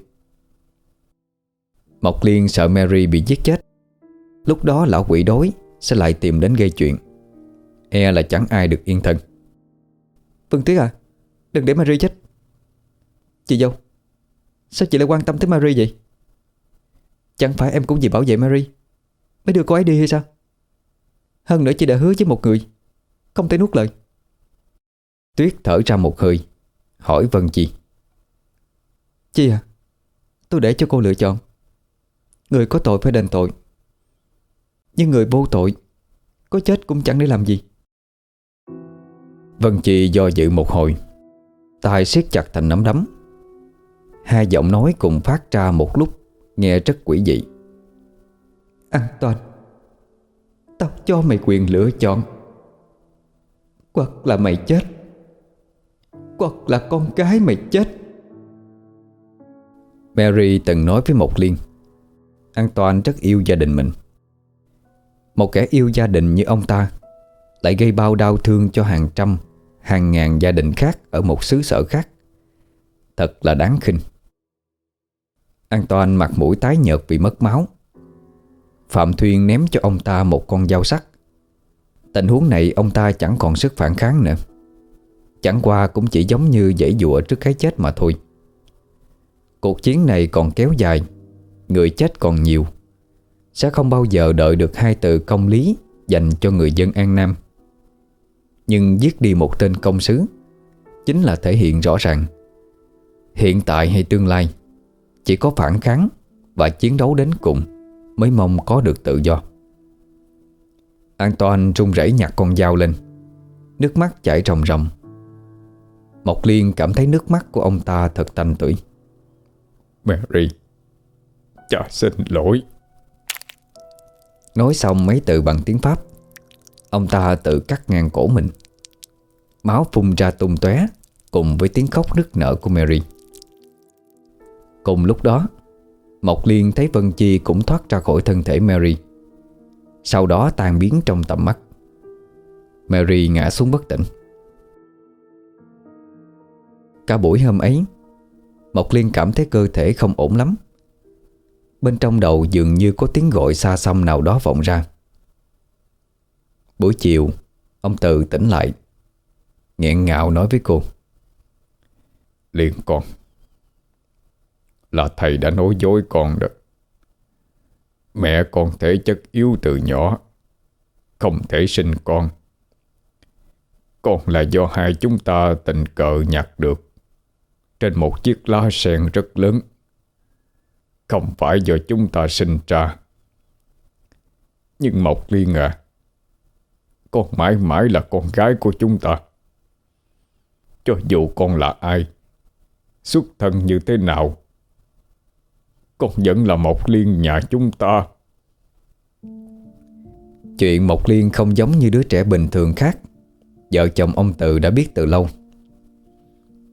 Mộc Liên sợ Mary bị giết chết. Lúc đó lão quỷ đối Sẽ lại tìm đến gây chuyện. E là chẳng ai được yên thân. Phương Tuyết à Đừng để Mary chết. Chị dâu. Sao chị lại quan tâm tới Mary vậy? Chẳng phải em cũng vì bảo vệ Mary Mới đưa cô ấy đi hay sao? Hơn nữa chị đã hứa với một người Không thể nuốt lời. Tuyết thở ra một hơi Hỏi Vân Chi. Chi à Tôi để cho cô lựa chọn. Người có tội phải đền tội Nhưng người vô tội Có chết cũng chẳng để làm gì. Vân Chi do dự một hồi tay siết chặt thành nắm đấm Hai giọng nói cùng phát ra một lúc Nghe rất quỷ dị. An toàn Tao cho mày quyền lựa chọn. Hoặc là mày chết. Hoặc là con cái mày chết. Mary từng nói với Mộc Liên An Toàn rất yêu gia đình mình. Một kẻ yêu gia đình như ông ta Lại gây bao đau thương cho hàng trăm Hàng ngàn gia đình khác Ở một xứ sở khác. Thật là đáng khinh An Toàn mặt mũi tái nhợt vì mất máu. Phạm Thuyên ném cho ông ta một con dao sắt. Tình huống này ông ta chẳng còn sức phản kháng nữa. Chẳng qua cũng chỉ giống như dãy dụa trước cái chết mà thôi. Cuộc chiến này còn kéo dài, Người chết còn nhiều. Sẽ không bao giờ đợi được hai từ công lý Dành cho người dân An Nam. Nhưng giết đi một tên công sứ Chính là thể hiện rõ ràng. Hiện tại hay tương lai. Chỉ có phản kháng Và chiến đấu đến cùng Mới mong có được tự do. An toàn run rẩy nhặt con dao lên. Nước mắt chảy ròng ròng. Mộc Liên cảm thấy nước mắt của ông ta thật tanh tưởi. Mary Cha xin lỗi. Nói xong mấy từ bằng tiếng Pháp Ông ta tự cắt ngang cổ mình. Máu phun ra tung tóe Cùng với tiếng khóc nức nở của Mary Cùng lúc đó, Mộc Liên thấy Vân Chi cũng thoát ra khỏi thân thể Mary. Sau đó tan biến trong tầm mắt. Mary ngã xuống bất tỉnh. Cả buổi hôm ấy, Mộc Liên cảm thấy cơ thể không ổn lắm. Bên trong đầu dường như có tiếng gọi xa xăm nào đó vọng ra. Buổi chiều, Ông Từ tỉnh lại, nghẹn ngào nói với cô. Liên con là thầy đã nói dối con đó. Mẹ con thể chất yếu từ nhỏ, Không thể sinh con. Con là do hai chúng ta tình cờ nhặt được Trên một chiếc lá sen rất lớn. Không phải do chúng ta sinh ra. Nhưng Mộc Liên à Con mãi mãi là con gái của chúng ta. Cho dù con là ai, Xuất thân như thế nào con vẫn là Mộc Liên nhà chúng ta. Chuyện Mộc Liên không giống như đứa trẻ bình thường khác. Vợ chồng ông Từ đã biết từ lâu.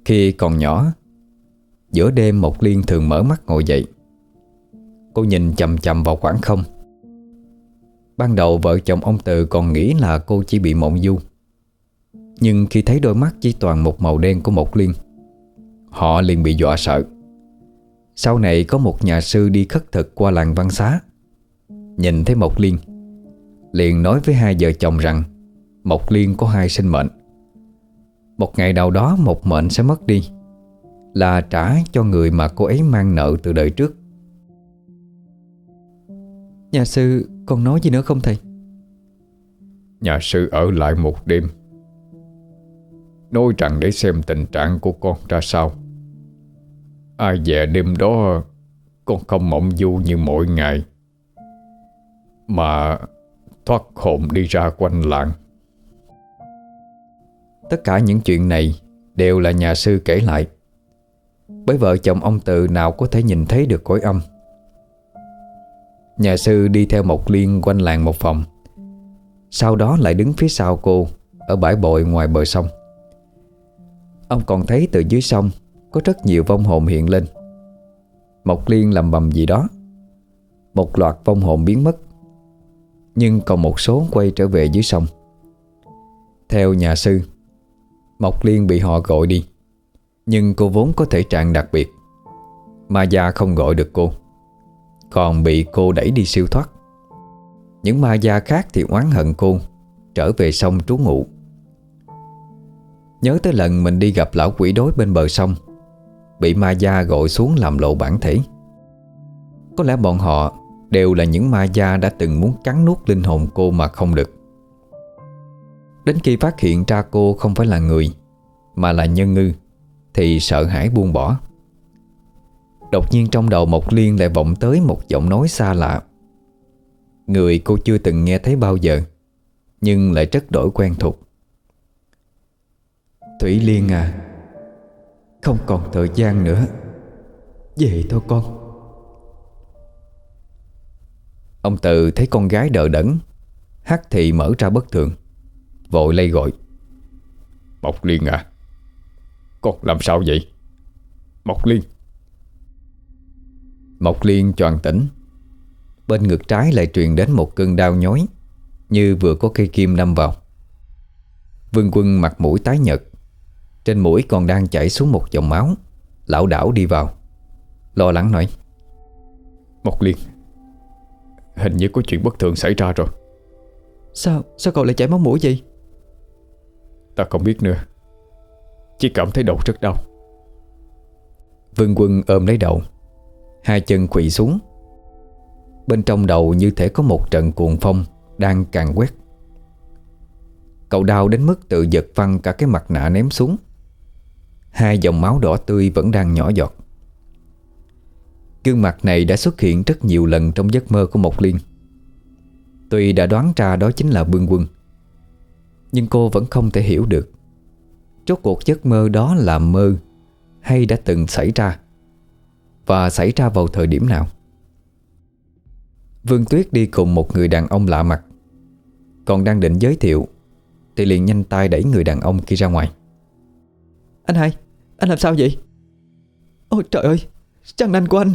Khi còn nhỏ, Giữa đêm Mộc Liên thường mở mắt ngồi dậy. Cô nhìn chầm chầm vào khoảng không. Ban đầu vợ chồng ông Từ còn nghĩ là cô chỉ bị mộng du. Nhưng khi thấy đôi mắt chỉ toàn một màu đen của Mộc Liên, Họ liền bị dọa sợ. Sau này có một nhà sư đi khất thực qua làng văn xá. Nhìn thấy Mộc Liên Liền nói với hai vợ chồng rằng Mộc Liên có hai sinh mệnh. Một ngày nào đó một mệnh sẽ mất đi Là trả cho người mà cô ấy mang nợ từ đời trước. Nhà sư còn nói gì nữa không thầy? Nhà sư ở lại một đêm Nói rằng để xem tình trạng của con ra sao Ai về đêm đó Con không mộng du như mỗi ngày. Mà thoát hồn đi ra quanh làng. Tất cả những chuyện này Đều là nhà sư kể lại. Bởi vợ chồng ông Từ nào có thể nhìn thấy được cõi âm. Nhà sư đi theo Mộc Liên quanh làng một phòng. Sau đó lại đứng phía sau cô, Ở bãi bội ngoài bờ sông. Ông còn thấy từ dưới sông có rất nhiều vong hồn hiện lên. Mộc Liên lầm bầm gì đó. Một loạt vong hồn biến mất, Nhưng còn một số quay trở về dưới sông. Theo nhà sư, Mộc Liên bị họ gọi đi, Nhưng cô vốn có thể trạng đặc biệt. Ma gia không gọi được cô, Còn bị cô đẩy đi siêu thoát. Những ma gia khác thì oán hận cô, Trở về sông trú ngụ. Nhớ tới lần mình đi gặp lão quỷ đối bên bờ sông Bị ma gia gọi xuống làm lộ bản thể. Có lẽ bọn họ đều là những ma gia đã từng muốn cắn nuốt linh hồn cô mà không được. Đến khi phát hiện ra cô không phải là người, Mà là nhân ngư, Thì sợ hãi buông bỏ. Đột nhiên trong đầu Mộc Liên lại vọng tới một giọng nói xa lạ. Người cô chưa từng nghe thấy bao giờ, Nhưng lại rất đổi quen thuộc. Thủy Liên à không còn thời gian nữa. Về thôi con. Ông Từ thấy con gái đỡ đẫn Hắc thị mở ra bất thường Vội lay gọi. Mộc Liên à Con làm sao vậy? Mộc Liên. Mộc Liên choàng tỉnh. Bên ngực trái lại truyền đến một cơn đau nhói Như vừa có cây kim đâm vào. Vương quân mặt mũi tái nhợt Trên mũi còn đang chảy xuống một dòng máu. Lão đảo đi vào. Lo lắng nói. Mộc Liên Hình như có chuyện bất thường xảy ra rồi. Sao, sao cậu lại chảy máu mũi vậy? Ta không biết nữa. Chỉ cảm thấy đầu rất đau. Vương quân ôm lấy đầu. Hai chân quỵ xuống. Bên trong đầu như thể có một trận cuồng phong Đang càng quét. Cậu đau đến mức tự giật văng cả cái mặt nạ ném xuống Hai dòng máu đỏ tươi vẫn đang nhỏ giọt. Gương mặt này đã xuất hiện rất nhiều lần trong giấc mơ của Mộc Liên. Tuy đã đoán ra đó chính là Vương Quân Nhưng cô vẫn không thể hiểu được Rốt cuộc giấc mơ đó là mơ Hay đã từng xảy ra Và xảy ra vào thời điểm nào. Vương Tuyết đi cùng một người đàn ông lạ mặt Còn đang định giới thiệu Thì liền nhanh tay đẩy người đàn ông kia ra ngoài. Anh hai, anh làm sao vậy? Ôi trời ơi, Trăng nanh của anh.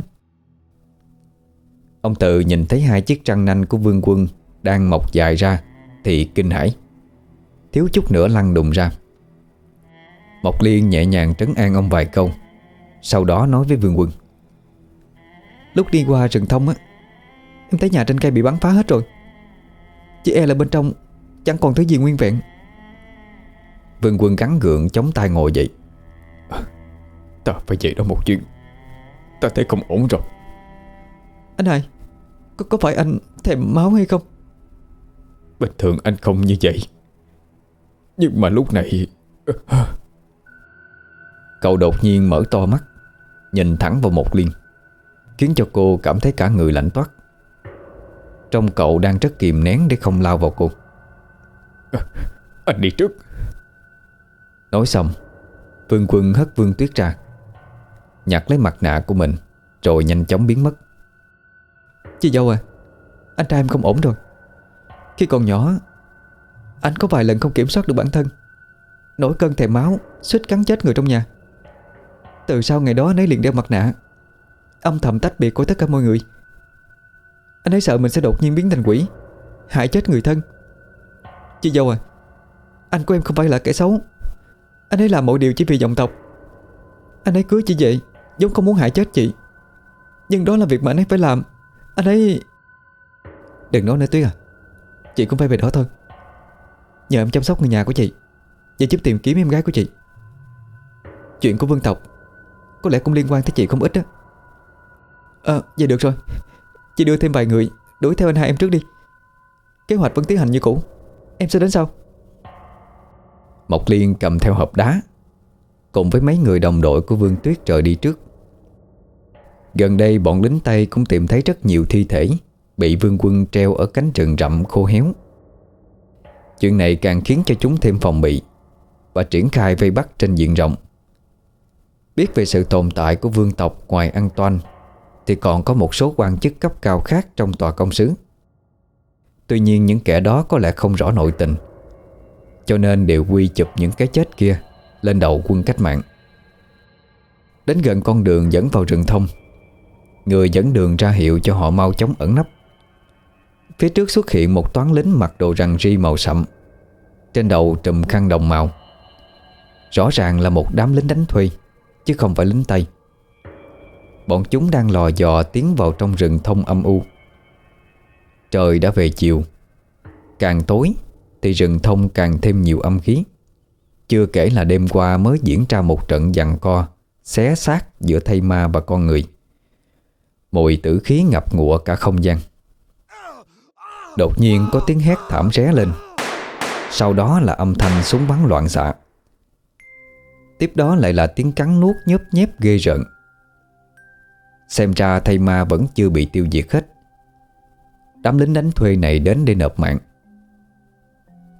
Ông tự nhìn thấy hai chiếc trăng nanh của Vương Quân Đang mọc dài ra Thì kinh hãi. Thiếu chút nữa lăn đùng ra. Mộc Liên nhẹ nhàng trấn an ông vài câu Sau đó nói với Vương Quân. Lúc đi qua rừng thông á Em thấy nhà trên cây bị bắn phá hết rồi. Chỉ e là bên trong Chẳng còn thứ gì nguyên vẹn. Vương Quân gắn gượng chống tay ngồi dậy. Ta phải về đó một chuyến Ta thấy không ổn rồi. Anh hai Có, có phải anh thèm máu hay không? Bình thường anh không như vậy. Nhưng mà lúc này *sighs* Cậu đột nhiên mở to mắt Nhìn thẳng vào một liên Khiến cho cô cảm thấy cả người lạnh toát. Trong cậu đang rất kìm nén để không lao vào cô. Anh đi trước. Nói xong Vương quân hất Vương Tuyết ra Nhặt lấy mặt nạ của mình, Rồi nhanh chóng biến mất. Chị dâu à Anh trai em không ổn rồi. Khi còn nhỏ, Anh có vài lần không kiểm soát được bản thân, Nổi cơn thèm máu, Suýt cắn chết người trong nhà. Từ sau ngày đó anh ấy liền đeo mặt nạ, Âm thầm tách biệt của tất cả mọi người. Anh ấy sợ mình sẽ đột nhiên biến thành quỷ, Hại chết người thân. Chị dâu à Anh của em không phải là kẻ xấu. Anh ấy làm mọi điều chỉ vì dòng tộc. Anh ấy cưới chị vậy Giống không muốn hại chết chị. Nhưng đó là việc mà anh ấy phải làm. Anh ấy Đừng nói nữa Tuyết à. Chị cũng phải về đó thôi. Nhờ em chăm sóc người nhà của chị Và giúp tìm kiếm em gái của chị. Chuyện của vương tộc Có lẽ cũng liên quan tới chị không ít á. Ờ vậy được rồi. Chị đưa thêm vài người Đuổi theo anh hai em trước đi. Kế hoạch vẫn tiến hành như cũ. Em sẽ đến sau. Mộc Liên cầm theo hộp đá Cùng với mấy người đồng đội của Vương Tuyết Trời đi trước. Gần đây bọn lính Tây cũng tìm thấy rất nhiều thi thể Bị vương quân treo ở cánh rừng rậm khô héo. Chuyện này càng khiến cho chúng thêm phòng bị Và triển khai vây bắt trên diện rộng. Biết về sự tồn tại của vương tộc ngoài An Toan Thì còn có một số quan chức cấp cao khác trong tòa công sứ. Tuy nhiên những kẻ đó có lẽ không rõ nội tình, Cho nên đều quy chụp những cái chết kia. Lên đầu quân cách mạng. Đến gần con đường dẫn vào rừng thông, Người dẫn đường ra hiệu cho họ mau chóng ẩn nấp. Phía trước xuất hiện một toán lính mặc đồ rằn ri màu sậm, Trên đầu trùm khăn đồng màu. Rõ ràng là một đám lính đánh thuê, Chứ không phải lính Tây. Bọn chúng đang lò dò tiến vào trong rừng thông âm u. Trời đã về chiều, Càng tối Thì rừng thông càng thêm nhiều âm khí. Chưa kể là đêm qua mới diễn ra một trận giằng co, Xé xác giữa thây ma và con người. Mùi tử khí ngập ngụa cả không gian. Đột nhiên có tiếng hét thảm ré lên. Sau đó là âm thanh súng bắn loạn xạ. Tiếp đó lại là tiếng cắn nuốt nhớp nhép ghê rợn. Xem ra thầy ma vẫn chưa bị tiêu diệt hết. Đám lính đánh thuê này đến để nộp mạng.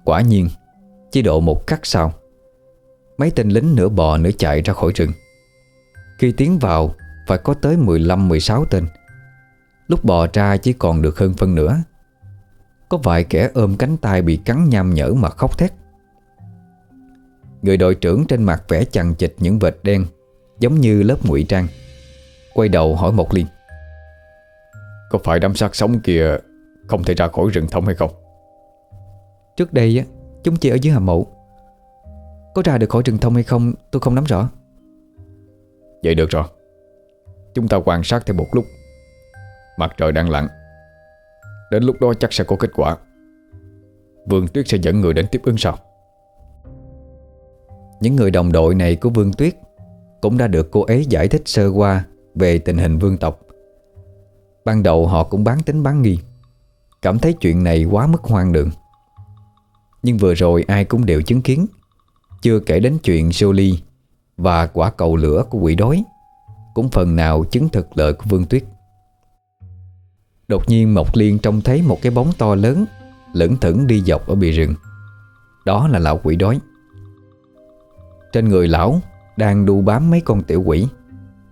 Quả nhiên Chỉ độ một khắc sau Mấy tên lính nửa bò nửa chạy ra khỏi rừng. Khi tiến vào Phải có tới 15-16 tên. Lúc bò ra chỉ còn được hơn phân nửa. Có vài kẻ ôm cánh tay bị cắn nham nhở mà khóc thét. Người đội trưởng trên mặt vẽ chằng chịch những vệt đen Giống như lớp ngụy trang Quay đầu hỏi một liên. Có phải đám sát sống kia Không thể ra khỏi rừng thông hay không? Trước đây á Chúng chỉ ở dưới hầm mộ Có ra được khỏi rừng thông hay không tôi không nắm rõ. Vậy được rồi. Chúng ta quan sát thêm một lúc. Mặt trời đang lặn. Đến lúc đó chắc sẽ có kết quả. Vương Tuyết sẽ dẫn người đến tiếp ứng sau. Những người đồng đội này của Vương Tuyết Cũng đã được cô ấy giải thích sơ qua Về tình hình vương tộc. Ban đầu họ cũng bán tính bán nghi. Cảm thấy chuyện này quá mức hoang đường. Nhưng vừa rồi ai cũng đều chứng kiến chưa kể đến chuyện Jolie Và quả cầu lửa của quỷ đói Cũng phần nào chứng thực lời của Vương Tuyết. Đột nhiên Mộc Liên trông thấy một cái bóng to lớn, Lững thững đi dọc ở bìa rừng. Đó là lão quỷ đói. Trên người lão Đang đu bám mấy con tiểu quỷ,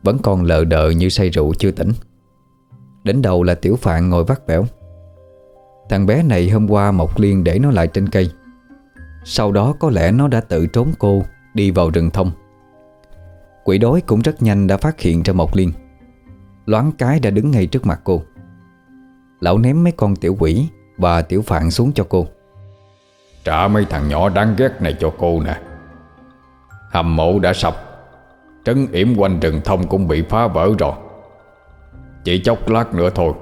Vẫn còn lờ đờ như say rượu chưa tỉnh. Đến đầu là tiểu phạn ngồi vắt vẻo. Thằng bé này hôm qua Mộc Liên để nó lại trên cây. Sau đó có lẽ nó đã tự trốn cô Đi vào rừng thông. Quỷ đói cũng rất nhanh đã phát hiện ra Mộc Liên. Loáng cái đã đứng ngay trước mặt cô. Lão ném mấy con tiểu quỷ Và tiểu phạn xuống cho cô. Trả mấy thằng nhỏ đáng ghét này cho cô nè. Hầm mộ đã sập Trấn yểm quanh rừng thông cũng bị phá vỡ rồi. Chỉ chốc lát nữa thôi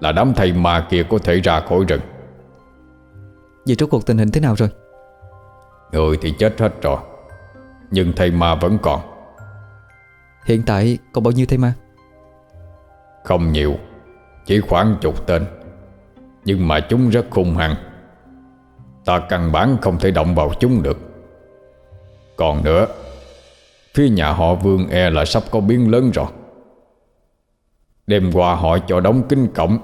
Là đám thầy ma kia có thể ra khỏi rừng. Vậy rốt cuộc tình hình thế nào rồi Người thì chết hết rồi Nhưng thầy ma vẫn còn. Hiện tại còn bao nhiêu thây ma? Không nhiều Chỉ khoảng chục tên. Nhưng mà chúng rất hung hăng Ta căn bản không thể động vào chúng được. Còn nữa Phía nhà họ Vương e là sắp có biến lớn rồi. Đêm qua họ cho đóng kính cổng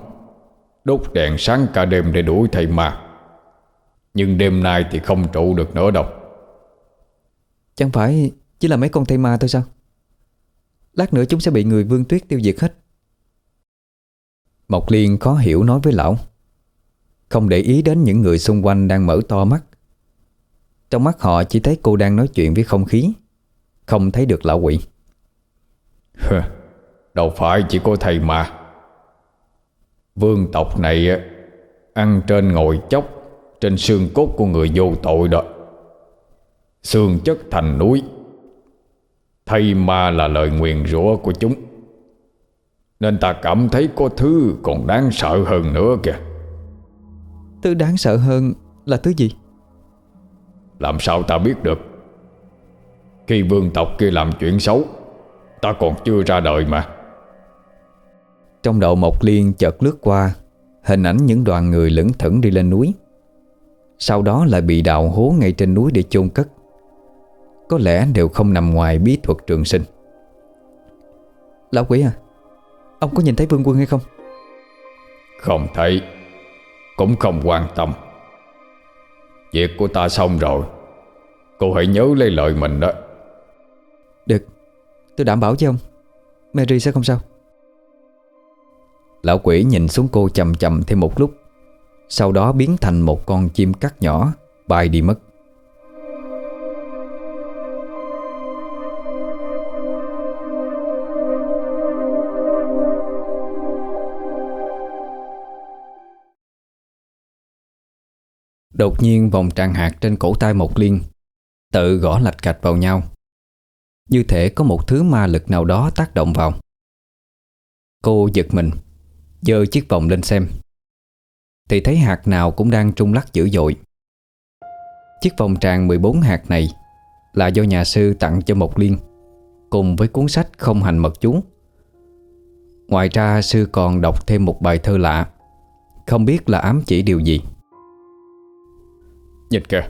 Đốt đèn sáng cả đêm để đuổi thầy ma Nhưng đêm nay thì không trụ được nữa đâu. Chẳng phải chỉ là mấy con thây ma thôi sao? Lát nữa chúng sẽ bị người vương tuyết tiêu diệt hết. Mộc Liên khó hiểu nói với lão. Không để ý đến những người xung quanh đang mở to mắt. Trong mắt họ chỉ thấy cô đang nói chuyện với không khí. Không thấy được lão quỷ. Đâu phải chỉ có thầy mà. Vương tộc này Ăn trên ngồi chốc Trên xương cốt của người vô tội đó. Xương chất thành núi. Thầy ma là lời nguyền rủa của chúng. Nên ta cảm thấy có thứ còn đáng sợ hơn nữa kìa. Thứ đáng sợ hơn là thứ gì? Làm sao ta biết được? Khi vương tộc kia làm chuyện xấu Ta còn chưa ra đời mà. Trong đầu Mộc Liên chợt lướt qua Hình ảnh những đoàn người lững thững đi lên núi Sau đó lại bị đào hố ngay trên núi để chôn cất. Có lẽ đều không nằm ngoài bí thuật trường sinh. Lão quỷ à Ông có nhìn thấy vương quân hay không? Không thấy Cũng không quan tâm. Việc của ta xong rồi Cô hãy nhớ lấy lời mình đó. Được Tôi đảm bảo với ông Mary sẽ không sao. Lão quỷ nhìn xuống cô chầm chầm thêm một lúc sau đó biến thành một con chim cắt nhỏ, Bay đi mất. Đột nhiên, vòng tràng hạt trên cổ tay Mộc Liên Tự gõ lạch cạch vào nhau. Như thể có một thứ ma lực nào đó tác động vào. Cô giật mình Dơ chiếc vòng lên xem. Thì thấy hạt nào cũng đang trung lắc dữ dội. Chiếc vòng tràng 14 hạt này Là do nhà sư tặng cho Mộc Liên Cùng với cuốn sách không hành mật chú. Ngoài ra sư còn đọc thêm một bài thơ lạ Không biết là ám chỉ điều gì. Nhìn kìa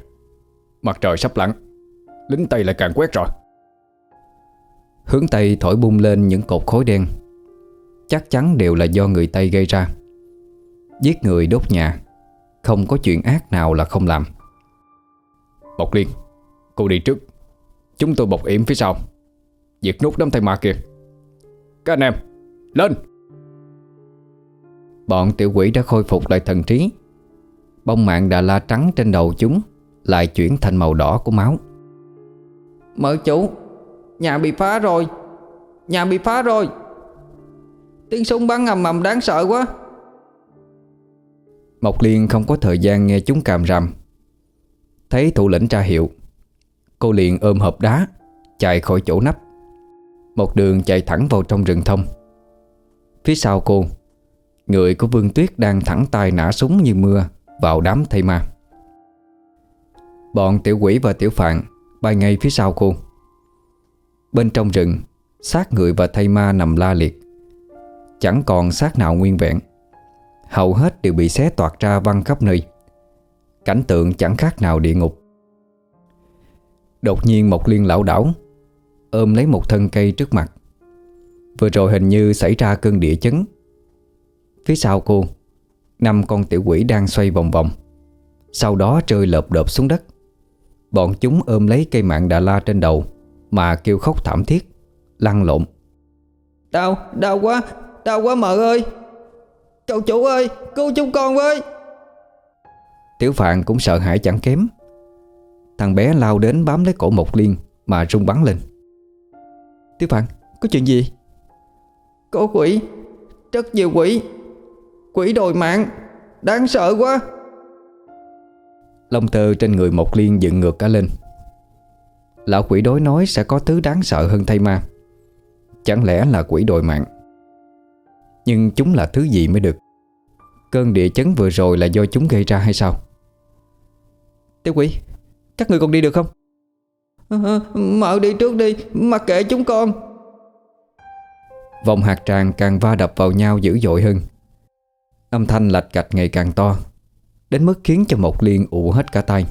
Mặt trời sắp lặn Lính Tây lại càng quét rồi. Hướng Tây thổi bung lên những cột khối đen Chắc chắn đều là do người Tây gây ra Giết người đốt nhà. Không có chuyện ác nào là không làm. Bọc Liên, Cô đi trước. Chúng tôi bọc yểm phía sau. Diệt nút đám tay ma kia. Các anh em, Lên! Bọn tiểu quỷ đã khôi phục lại thần trí. Bông mạng Đà La trắng trên đầu chúng Lại chuyển thành màu đỏ của máu. Mở chủ, Nhà bị phá rồi. Nhà bị phá rồi. Tiếng súng bắn ầm ầm đáng sợ quá. Mộc Liên không có thời gian nghe chúng càm ràm. Thấy thủ lĩnh tra hiệu, Cô liền ôm hộp đá, Chạy khỏi chỗ nắp. Một đường chạy thẳng vào trong rừng thông. Phía sau cô, Người của Vương Tuyết đang thẳng tay nã súng như mưa Vào đám thây ma. Bọn tiểu quỷ và tiểu phạn Bay ngay phía sau cô. Bên trong rừng, xác người và thây ma nằm la liệt. Chẳng còn xác nào nguyên vẹn. Hầu hết đều bị xé toạc ra văng khắp nơi. Cảnh tượng chẳng khác nào địa ngục. Đột nhiên một liên lão đảo Ôm lấy một thân cây trước mặt. Vừa rồi hình như xảy ra cơn địa chấn. Phía sau cô Năm con tiểu quỷ đang xoay vòng vòng. Sau đó rơi lợp đợp xuống đất. Bọn chúng ôm lấy cây mạng Đà La trên đầu Mà kêu khóc thảm thiết Lăn lộn. Đau, đau quá, đau quá mợ ơi. Cậu chủ ơi, cứu chúng con với. Tiểu Phạn cũng sợ hãi chẳng kém. Thằng bé lao đến bám lấy cổ Mộc Liên Mà rung bắn lên. Tiểu Phạn có chuyện gì? Có quỷ Rất nhiều quỷ. Quỷ đồi mạng Đáng sợ quá. Lông tơ trên người Mộc Liên dựng ngược cả lên. Lão quỷ đối nói sẽ có thứ đáng sợ hơn thay ma. Chẳng lẽ là quỷ đồi mạng Nhưng chúng là thứ gì mới được? Cơn địa chấn vừa rồi là do chúng gây ra hay sao? Tiểu quỷ Các người còn đi được không? À, Mợ đi trước đi Mặc kệ chúng con. Vòng hạt tràng càng va đập vào nhau dữ dội hơn. Âm thanh lạch cạch ngày càng to Đến mức khiến cho Mộc Liên ụ hết cả tay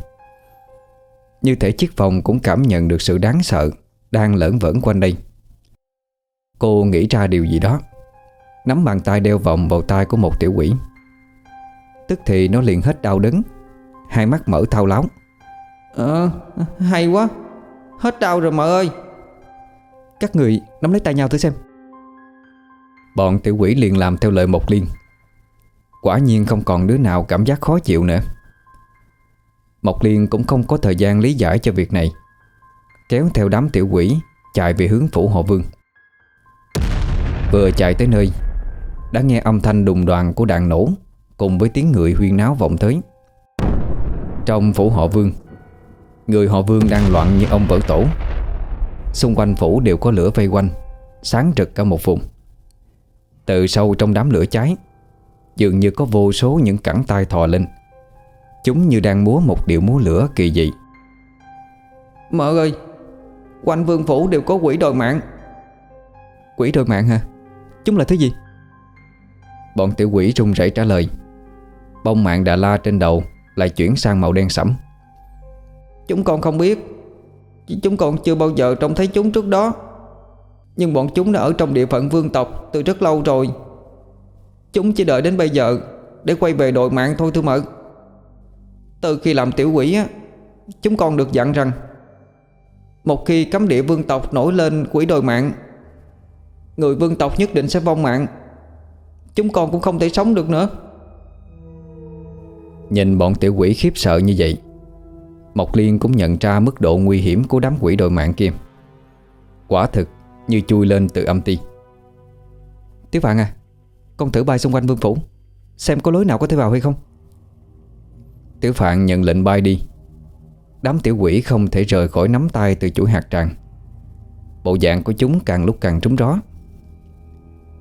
Như thể chiếc vòng cũng cảm nhận được sự đáng sợ Đang lởn vởn quanh đây. Cô nghĩ ra điều gì đó Nắm bàn tay đeo vòng vào tay của một tiểu quỷ. Tức thì nó liền hết đau đớn. Hai mắt mở thao láo. Ờ hay quá. Hết đau rồi mợ ơi. Các người nắm lấy tay nhau thử xem. Bọn tiểu quỷ liền làm theo lời Mộc Liên Quả nhiên không còn đứa nào cảm giác khó chịu nữa. Mộc Liên cũng không có thời gian lý giải cho việc này. Kéo theo đám tiểu quỷ Chạy về hướng phủ họ vương. Vừa chạy tới nơi Đã nghe âm thanh đùng đoàn của đạn nổ Cùng với tiếng người huyên náo vọng tới. Trong phủ họ vương Người họ vương đang loạn như ông vỡ tổ. Xung quanh phủ đều có lửa vây quanh Sáng rực cả một vùng. Từ sâu trong đám lửa cháy Dường như có vô số những cẳng tay thò lên. Chúng như đang múa một điệu múa lửa kỳ dị. Mợ ơi Quanh vương phủ đều có quỷ đòi mạng. Quỷ đôi mạng hả? Chúng là thứ gì Bọn tiểu quỷ run rẩy trả lời. Bông mạng Đà La trên đầu, Lại chuyển sang màu đen sẫm. Chúng con không biết. Chúng con chưa bao giờ trông thấy chúng trước đó. Nhưng bọn chúng đã ở trong địa phận vương tộc Từ rất lâu rồi. Chúng chỉ đợi đến bây giờ Để quay về đội mạng thôi thưa mợ Từ khi làm tiểu quỷ á, Chúng con được dặn rằng, Một khi cấm địa vương tộc nổi lên quỷ đồi mạng, Người vương tộc nhất định sẽ vong mạng. Chúng con cũng không thể sống được nữa. Nhìn bọn tiểu quỷ khiếp sợ như vậy, Mộc Liên cũng nhận ra mức độ nguy hiểm của đám quỷ đội mạng kia. Quả thực như chui lên từ âm ti. Tiểu Phạn à Con thử bay xung quanh vương phủ, Xem có lối nào có thể vào hay không. Tiểu Phạn nhận lệnh bay đi. Đám tiểu quỷ không thể rời khỏi nắm tay từ chuỗi hạt tràng. Bộ dạng của chúng càng lúc càng trúng rõ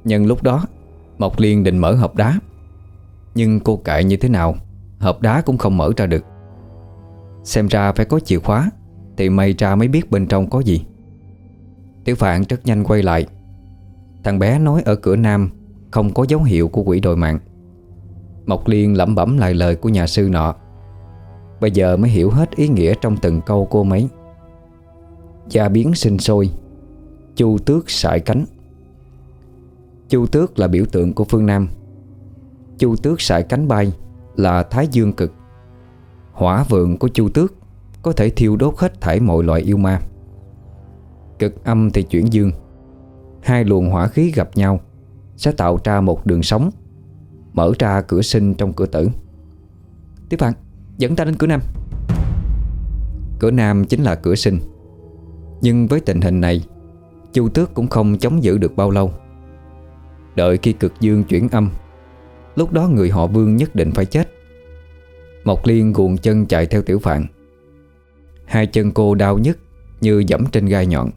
Nhân lúc đó Mộc Liên định mở hộp đá. Nhưng cô cậy như thế nào, Hộp đá cũng không mở ra được. Xem ra phải có chìa khóa, Thì may ra mới biết bên trong có gì. Tiểu Phạn rất nhanh quay lại. Thằng bé nói ở cửa nam, Không có dấu hiệu của quỷ đội mạng. Mộc Liên lẩm bẩm lại lời của nhà sư nọ. Bây giờ mới hiểu hết ý nghĩa trong từng câu cô mấy. Gia biến sinh sôi, Chu tước sải cánh. Chu tước là biểu tượng của phương Nam. Chu tước sải cánh bay Là thái dương cực. Hỏa vượng của chu tước Có thể thiêu đốt hết thảy mọi loại yêu ma. Cực âm thì chuyển dương. Hai luồng hỏa khí gặp nhau Sẽ tạo ra một đường sống Mở ra cửa sinh trong cửa tử. Tiếp bạn, Dẫn ta đến cửa Nam. Cửa Nam chính là cửa sinh. Nhưng với tình hình này, Chu Tước cũng không chống giữ được bao lâu. Đợi khi cực dương chuyển âm. Lúc đó người họ Vương nhất định phải chết. Mộc Liên guồn chân chạy theo Tiểu Phạn. Hai chân cô đau nhất Như dẫm trên gai nhọn.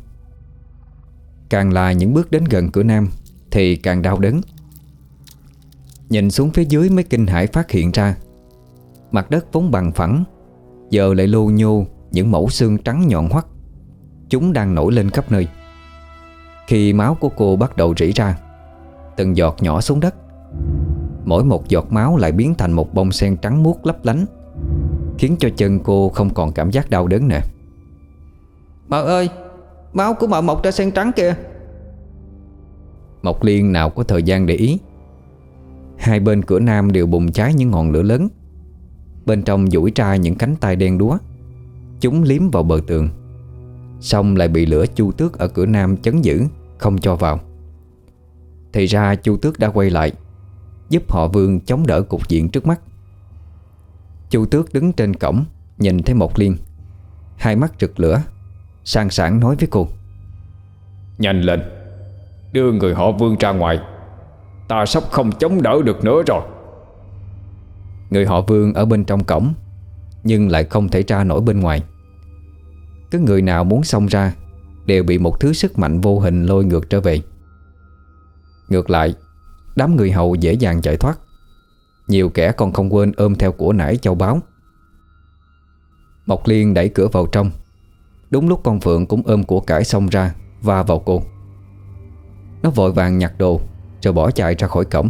Càng là những bước đến gần cửa Nam Thì càng đau đớn. Nhìn xuống phía dưới mới kinh hãi phát hiện ra, Mặt đất vốn bằng phẳng, Giờ lại lô nhô Những mẫu xương trắng nhọn hoắt. Chúng đang nổi lên khắp nơi. Khi máu của cô bắt đầu rỉ ra Từng giọt nhỏ xuống đất. Mỗi một giọt máu lại biến thành một bông sen trắng muốt lấp lánh Khiến cho chân cô không còn cảm giác đau đớn nữa. Mợ ơi Máu của mợ mọc ra sen trắng kìa. Mộc Liên nào có thời gian để ý. Hai bên cửa nam đều bùng cháy những ngọn lửa lớn. Bên trong duỗi ra những cánh tay đen đúa. Chúng liếm vào bờ tường. Xong lại bị lửa chu tước ở cửa nam chấn giữ Không cho vào Thì ra chu tước đã quay lại Giúp họ vương chống đỡ cục diện trước mắt. Chu tước đứng trên cổng Nhìn thấy Mộc Liên. Hai mắt rực lửa Sang sảng nói với cô. Nhanh lên Đưa người họ vương ra ngoài. Ta sắp không chống đỡ được nữa rồi. Người họ vương ở bên trong cổng Nhưng lại không thể ra nổi bên ngoài. Cứ người nào muốn xông ra Đều bị một thứ sức mạnh vô hình lôi ngược trở về Ngược lại, Đám người hầu dễ dàng chạy thoát. Nhiều kẻ còn không quên ôm theo của nải châu báu. Mộc Liên đẩy cửa vào trong. Đúng lúc con Phượng cũng ôm của cải xong ra và vào cô. Nó vội vàng nhặt đồ, Rồi bỏ chạy ra khỏi cổng.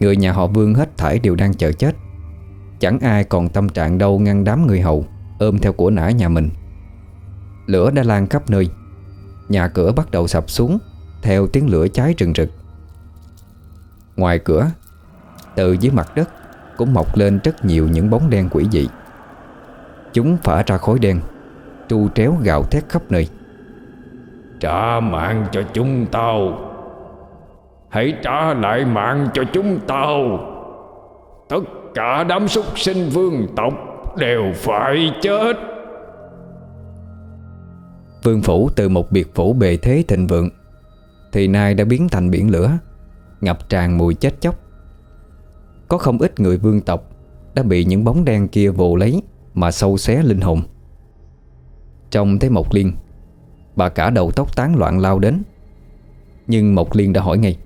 Người nhà họ Vương hết thảy đều đang chờ chết. Chẳng ai còn tâm trạng đâu ngăn đám người hầu, Ôm theo của nã nhà mình. Lửa đã lan khắp nơi. Nhà cửa bắt đầu sập xuống. Theo tiếng lửa cháy rừng rực. Ngoài cửa Từ dưới mặt đất Cũng mọc lên rất nhiều những bóng đen quỷ dị. Chúng phả ra khói đen Tru tréo gào thét khắp nơi. Trả mạng cho chúng tao. Hãy trả lại mạng cho chúng tao. Tất cả đám súc sinh vương tộc Đều phải chết. Vương phủ từ một biệt phủ bề thế thịnh vượng thì nay đã biến thành biển lửa, Ngập tràn mùi chết chóc. Có không ít người vương tộc Đã bị những bóng đen kia vồ lấy Mà sâu xé linh hồn. Trông thấy Mộc Liên, Bà cả đầu tóc tán loạn lao đến. Nhưng Mộc Liên đã hỏi ngay,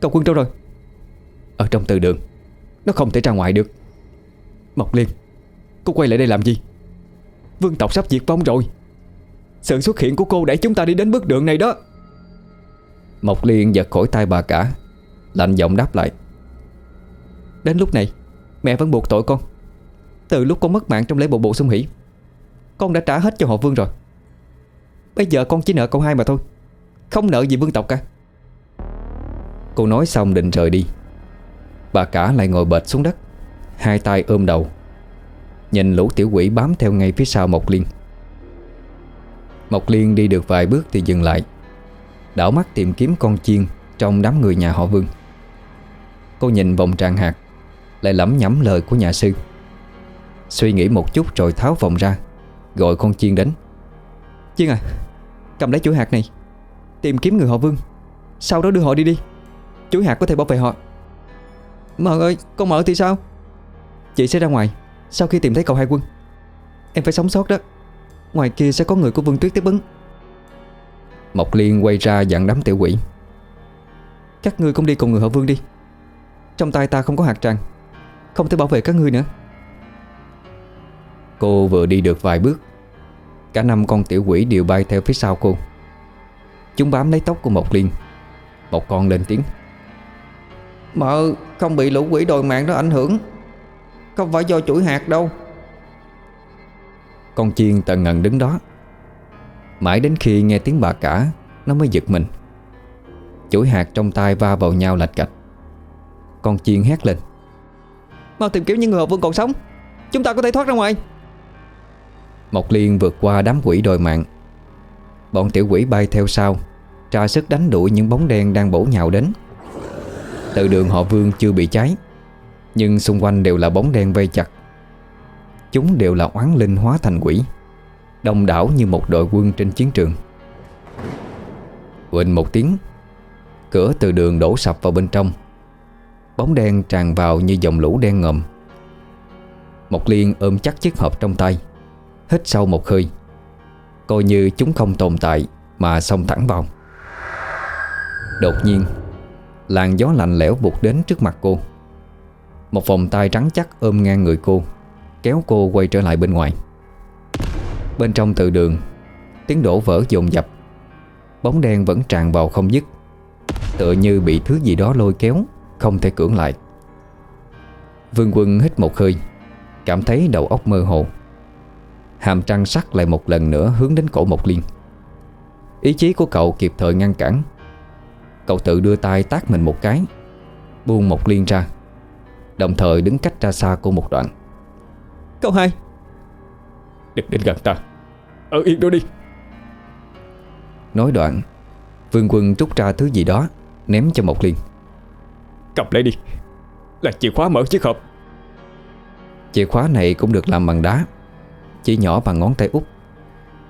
Cậu quân đâu rồi? Ở trong từ đường, Nó không thể ra ngoài được. Mộc Liên, Cô quay lại đây làm gì? Vương tộc sắp diệt vong rồi. Sự xuất hiện của cô đẩy chúng ta đi đến bước đường này đó. Mộc Liên giật khỏi tay bà cả, Lạnh giọng đáp lại. Đến lúc này, Mẹ vẫn buộc tội con. Từ lúc con mất mạng trong lễ bộ bộ xung hỷ, Con đã trả hết cho họ Vương rồi. Bây giờ con chỉ nợ cậu hai mà thôi, Không nợ gì vương tộc cả. Cô nói xong định rời đi. Bà cả lại ngồi bệt xuống đất, Hai tay ôm đầu, Nhìn lũ tiểu quỷ bám theo ngay phía sau Mộc Liên. Mộc Liên đi được vài bước thì dừng lại. Đảo mắt tìm kiếm con chiên Trong đám người nhà họ Vương. Cô nhìn vòng tràng hạt, Lại lẩm nhẩm lời của nhà sư. Suy nghĩ một chút rồi tháo vòng ra, Gọi con chiên đến. Chiên à Cầm lấy chuỗi hạt này, Tìm kiếm người họ Vương, Sau đó đưa họ đi đi. Chuỗi hạt có thể bảo vệ họ. Mợ ơi, con mợ thì sao? Chị sẽ ra ngoài Sau khi tìm thấy cậu hai quân. Em phải sống sót đó. Ngoài kia sẽ có người của Vương Tuyết tiếp ứng. Mộc Liên quay ra dặn đám tiểu quỷ. Các ngươi cũng đi cùng người họ Vương đi. Trong tay ta không có hạt tràng Không thể bảo vệ các ngươi nữa. Cô vừa đi được vài bước Cả năm con tiểu quỷ đều bay theo phía sau cô. Chúng bám lấy tóc của Mộc Liên. Một con lên tiếng. Mợ không bị lũ quỷ đòi mạng đó ảnh hưởng. Không phải do chuỗi hạt đâu. Con chiên tần ngần đứng đó Mãi đến khi nghe tiếng bà cả, Nó mới giật mình. Chuỗi hạt trong tay va vào nhau lạch cạch. Con chiên hét lên. Mau tìm kiếm những người họ Vương còn sống. Chúng ta có thể thoát ra ngoài. Mộc Liên vượt qua đám quỷ đòi mạng. Bọn tiểu quỷ bay theo sau, Tra sức đánh đuổi những bóng đen đang bổ nhào đến. Từ đường họ Vương chưa bị cháy, Nhưng xung quanh đều là bóng đen vây chặt. Chúng đều là oán linh hóa thành quỷ. Đông đảo như một đội quân trên chiến trường. Quỳnh một tiếng, Cửa từ đường đổ sập vào bên trong. Bóng đen tràn vào như dòng lũ đen ngầm Một liên ôm chắc chiếc hộp trong tay, Hít sâu một hơi, Coi như chúng không tồn tại Mà xông thẳng vào. Đột nhiên, Làn gió lạnh lẽo buộc đến trước mặt cô. Một vòng tay trắng chắc ôm ngang người cô, Kéo cô quay trở lại bên ngoài. Bên trong từ đường. Tiếng đổ vỡ dồn dập. Bóng đen vẫn tràn vào không dứt. Tựa như bị thứ gì đó lôi kéo, Không thể cưỡng lại. Vương quân hít một hơi, Cảm thấy đầu óc mơ hồ. Hàm trăng sắc lại một lần nữa hướng đến cổ Mộc Liên. Ý chí của cậu kịp thời ngăn cản. Cậu tự đưa tay tác mình một cái, Buông Mộc Liên ra, Đồng thời đứng cách ra xa cô một đoạn. Cậu hai! Đừng đến gần ta. Ở yên đó đi. Nói đoạn Vương quân rút ra thứ gì đó Ném cho Mộc Liên. Cầm lấy đi. Là chìa khóa mở chiếc hộp. Chìa khóa này cũng được làm bằng đá Chỉ nhỏ bằng ngón tay út.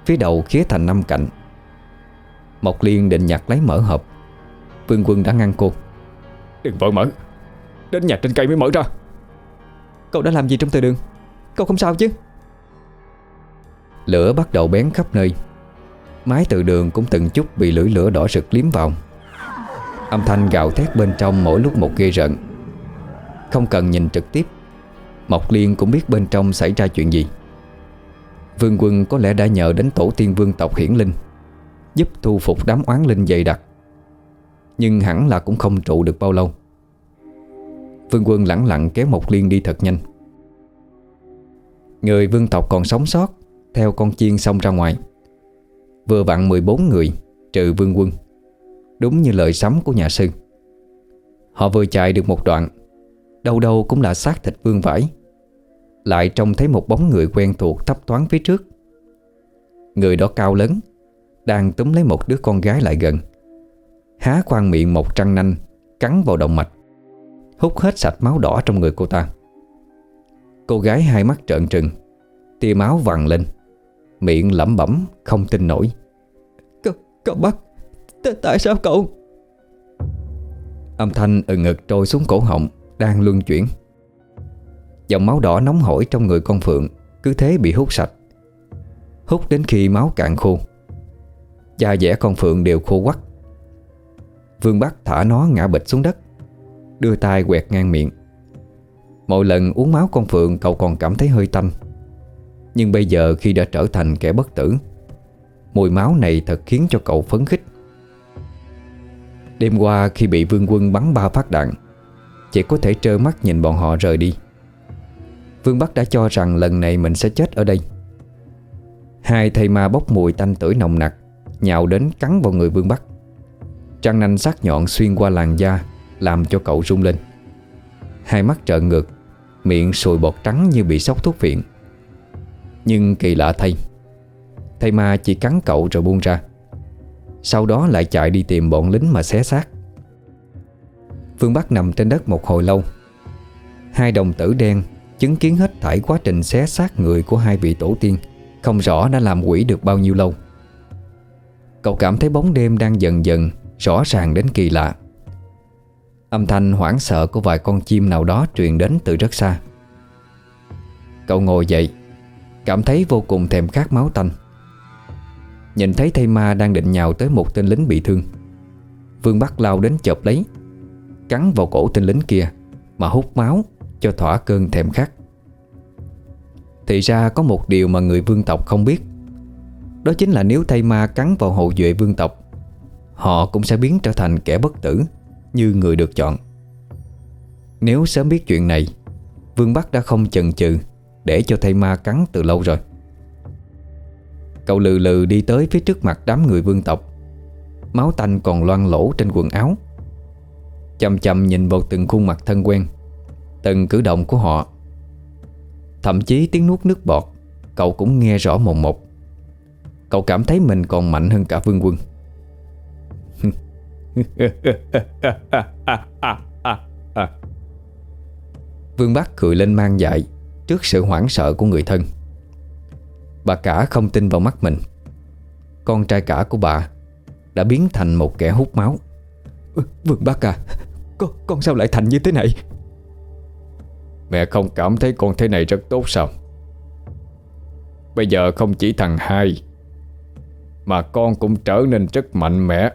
Phía đầu khía thành năm cạnh. Mộc Liên định nhặt lấy mở hộp. Vương quân đã ngăn cô. Đừng vội mở. Đến nhà trên cây mới mở ra. Cậu đã làm gì trong từ đường? Cậu không sao chứ Lửa bắt đầu bén khắp nơi. Mái từ đường cũng từng chút bị lưỡi lửa đỏ rực liếm vào. Âm thanh gào thét bên trong mỗi lúc một ghê rợn. Không cần nhìn trực tiếp, Mộc Liên cũng biết bên trong xảy ra chuyện gì. Vương quân có lẽ đã nhờ đến tổ tiên vương tộc hiển linh, Giúp thu phục đám oán linh dày đặc. Nhưng hẳn là cũng không trụ được bao lâu. Vương quân lẳng lặng kéo Mộc Liên đi thật nhanh. Người vương tộc còn sống sót theo con chiên xông ra ngoài. Vừa vặn 14 người, Trừ vương quân. Đúng như lời sắm của nhà sư. Họ vừa chạy được một đoạn, Đâu đâu cũng là xác thịt vương vải Lại trông thấy một bóng người quen thuộc thấp thoáng phía trước. Người đó cao lớn, Đang túm lấy một đứa con gái lại gần. Há khoan miệng một trăng nanh, Cắn vào động mạch. Hút hết sạch máu đỏ trong người cô ta. Cô gái hai mắt trợn trừng, Tia máu vằn lên. Miệng lẩm bẩm không tin nổi. Cậu, cậu bắt. Tại sao cậu? Âm thanh ừ ngực trôi xuống cổ họng Đang luân chuyển. Dòng máu đỏ nóng hổi trong người con Phượng Cứ thế bị hút sạch. Hút đến khi máu cạn khô. Da dẻ con Phượng đều khô quắt. Vương Bắc thả nó ngã bịch xuống đất Đưa tay quẹt ngang miệng. Mỗi lần uống máu con Phượng Cậu còn cảm thấy hơi tanh nhưng bây giờ khi đã trở thành kẻ bất tử, Mùi máu này thật khiến cho cậu phấn khích. Đêm qua khi bị vương quân bắn ba phát đạn, Chỉ có thể trơ mắt nhìn bọn họ rời đi. Vương Bắc đã cho rằng lần này mình sẽ chết ở đây. Hai thầy ma bốc mùi tanh tưởi nồng nặc, Nhào đến cắn vào người Vương Bắc. Trăng nanh sắc nhọn xuyên qua làn da, Làm cho cậu rung lên. Hai mắt trợn ngược, Miệng sùi bọt trắng như bị sốc thuốc phiện. Nhưng kỳ lạ thay, Thầy ma chỉ cắn cậu rồi buông ra. Sau đó lại chạy đi tìm bọn lính mà xé xác. Phương Bắc nằm trên đất một hồi lâu. Hai đồng tử đen Chứng kiến hết thảy quá trình xé xác người của hai vị tổ tiên, Không rõ đã làm quỷ được bao nhiêu lâu. Cậu cảm thấy bóng đêm đang dần dần Rõ ràng đến kỳ lạ. Âm thanh hoảng sợ của vài con chim nào đó truyền đến từ rất xa. Cậu ngồi dậy Cảm thấy vô cùng thèm khát máu tanh. Nhìn thấy thây ma đang định nhào tới một tên lính bị thương. Vương Bắc lao đến chộp lấy, Cắn vào cổ tên lính kia Mà hút máu cho thỏa cơn thèm khát. Thì ra có một điều mà người vương tộc không biết. Đó chính là nếu thây ma cắn vào hậu duệ vương tộc, Họ cũng sẽ biến trở thành kẻ bất tử Như người được chọn. Nếu sớm biết chuyện này, Vương Bắc đã không chần chừ. Để cho thây ma cắn từ lâu rồi. Cậu lừ lừ đi tới phía trước mặt đám người vương tộc. Máu tanh còn loang lỗ trên quần áo. Chầm chầm nhìn vào từng khuôn mặt thân quen, Từng cử động của họ. Thậm chí tiếng nuốt nước bọt, Cậu cũng nghe rõ mồm một. Cậu cảm thấy mình còn mạnh hơn cả vương quân. *laughs* Vương Bắc cười lên mang dại Trước sự hoảng sợ của người thân. Bà cả không tin vào mắt mình. Con trai cả của bà Đã biến thành một kẻ hút máu. Vương Bắc à con, con sao lại thành như thế này? Mẹ không cảm thấy con thế này rất tốt sao? Bây giờ không chỉ thằng hai Mà con cũng trở nên rất mạnh mẽ.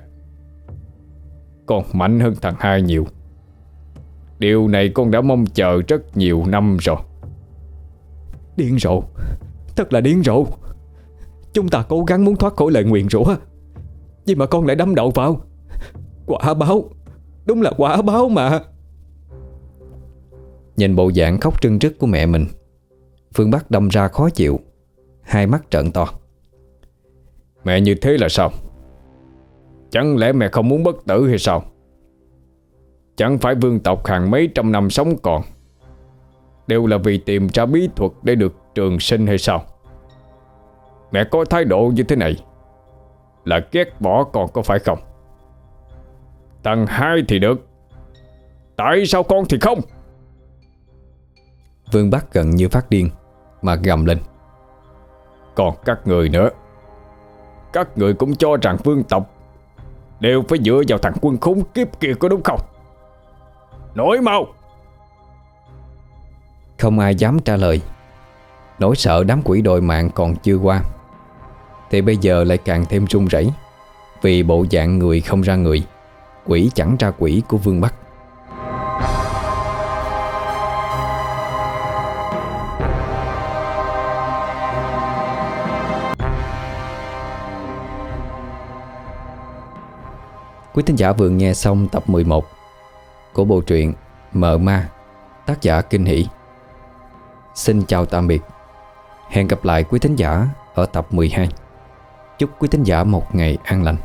Con mạnh hơn thằng hai nhiều. Điều này con đã mong chờ rất nhiều năm rồi Điên rồ. Thật là điên rồ. Chúng ta cố gắng muốn thoát khỏi lời nguyền rủa. Nhưng mà con lại đâm đầu vào. Quả báo. Đúng là quả báo mà. Nhìn bộ dạng khóc trưng trức của mẹ mình, Phương Bắc đâm ra khó chịu. Hai mắt trợn to. Mẹ như thế là sao? Chẳng lẽ mẹ không muốn bất tử hay sao? Chẳng phải vương tộc hàng mấy trăm năm sống còn? Đều là vì tìm ra bí thuật để được trường sinh hay sao? Mẹ có thái độ như thế này Là ghét bỏ con có phải không? Thằng hai thì được Tại sao con thì không? Vương Bắc gần như phát điên Mà gầm lên. Còn các người nữa Các người cũng cho rằng vương tộc Đều phải dựa vào thằng quân khốn kiếp kia có đúng không? Nổi mau không ai dám trả lời. Nỗi sợ đám quỷ đội mạng còn chưa qua. Thì bây giờ lại càng thêm run rẩy, Vì bộ dạng người không ra người, Quỷ chẳng ra quỷ của Vương Bắc. Quý thính giả vừa nghe xong tập 11 Của bộ truyện Mợ Ma, Tác giả Kinh Hỷ. Xin chào tạm biệt. Hẹn gặp lại quý thính giả ở tập 12 Chúc quý thính giả một ngày an lành.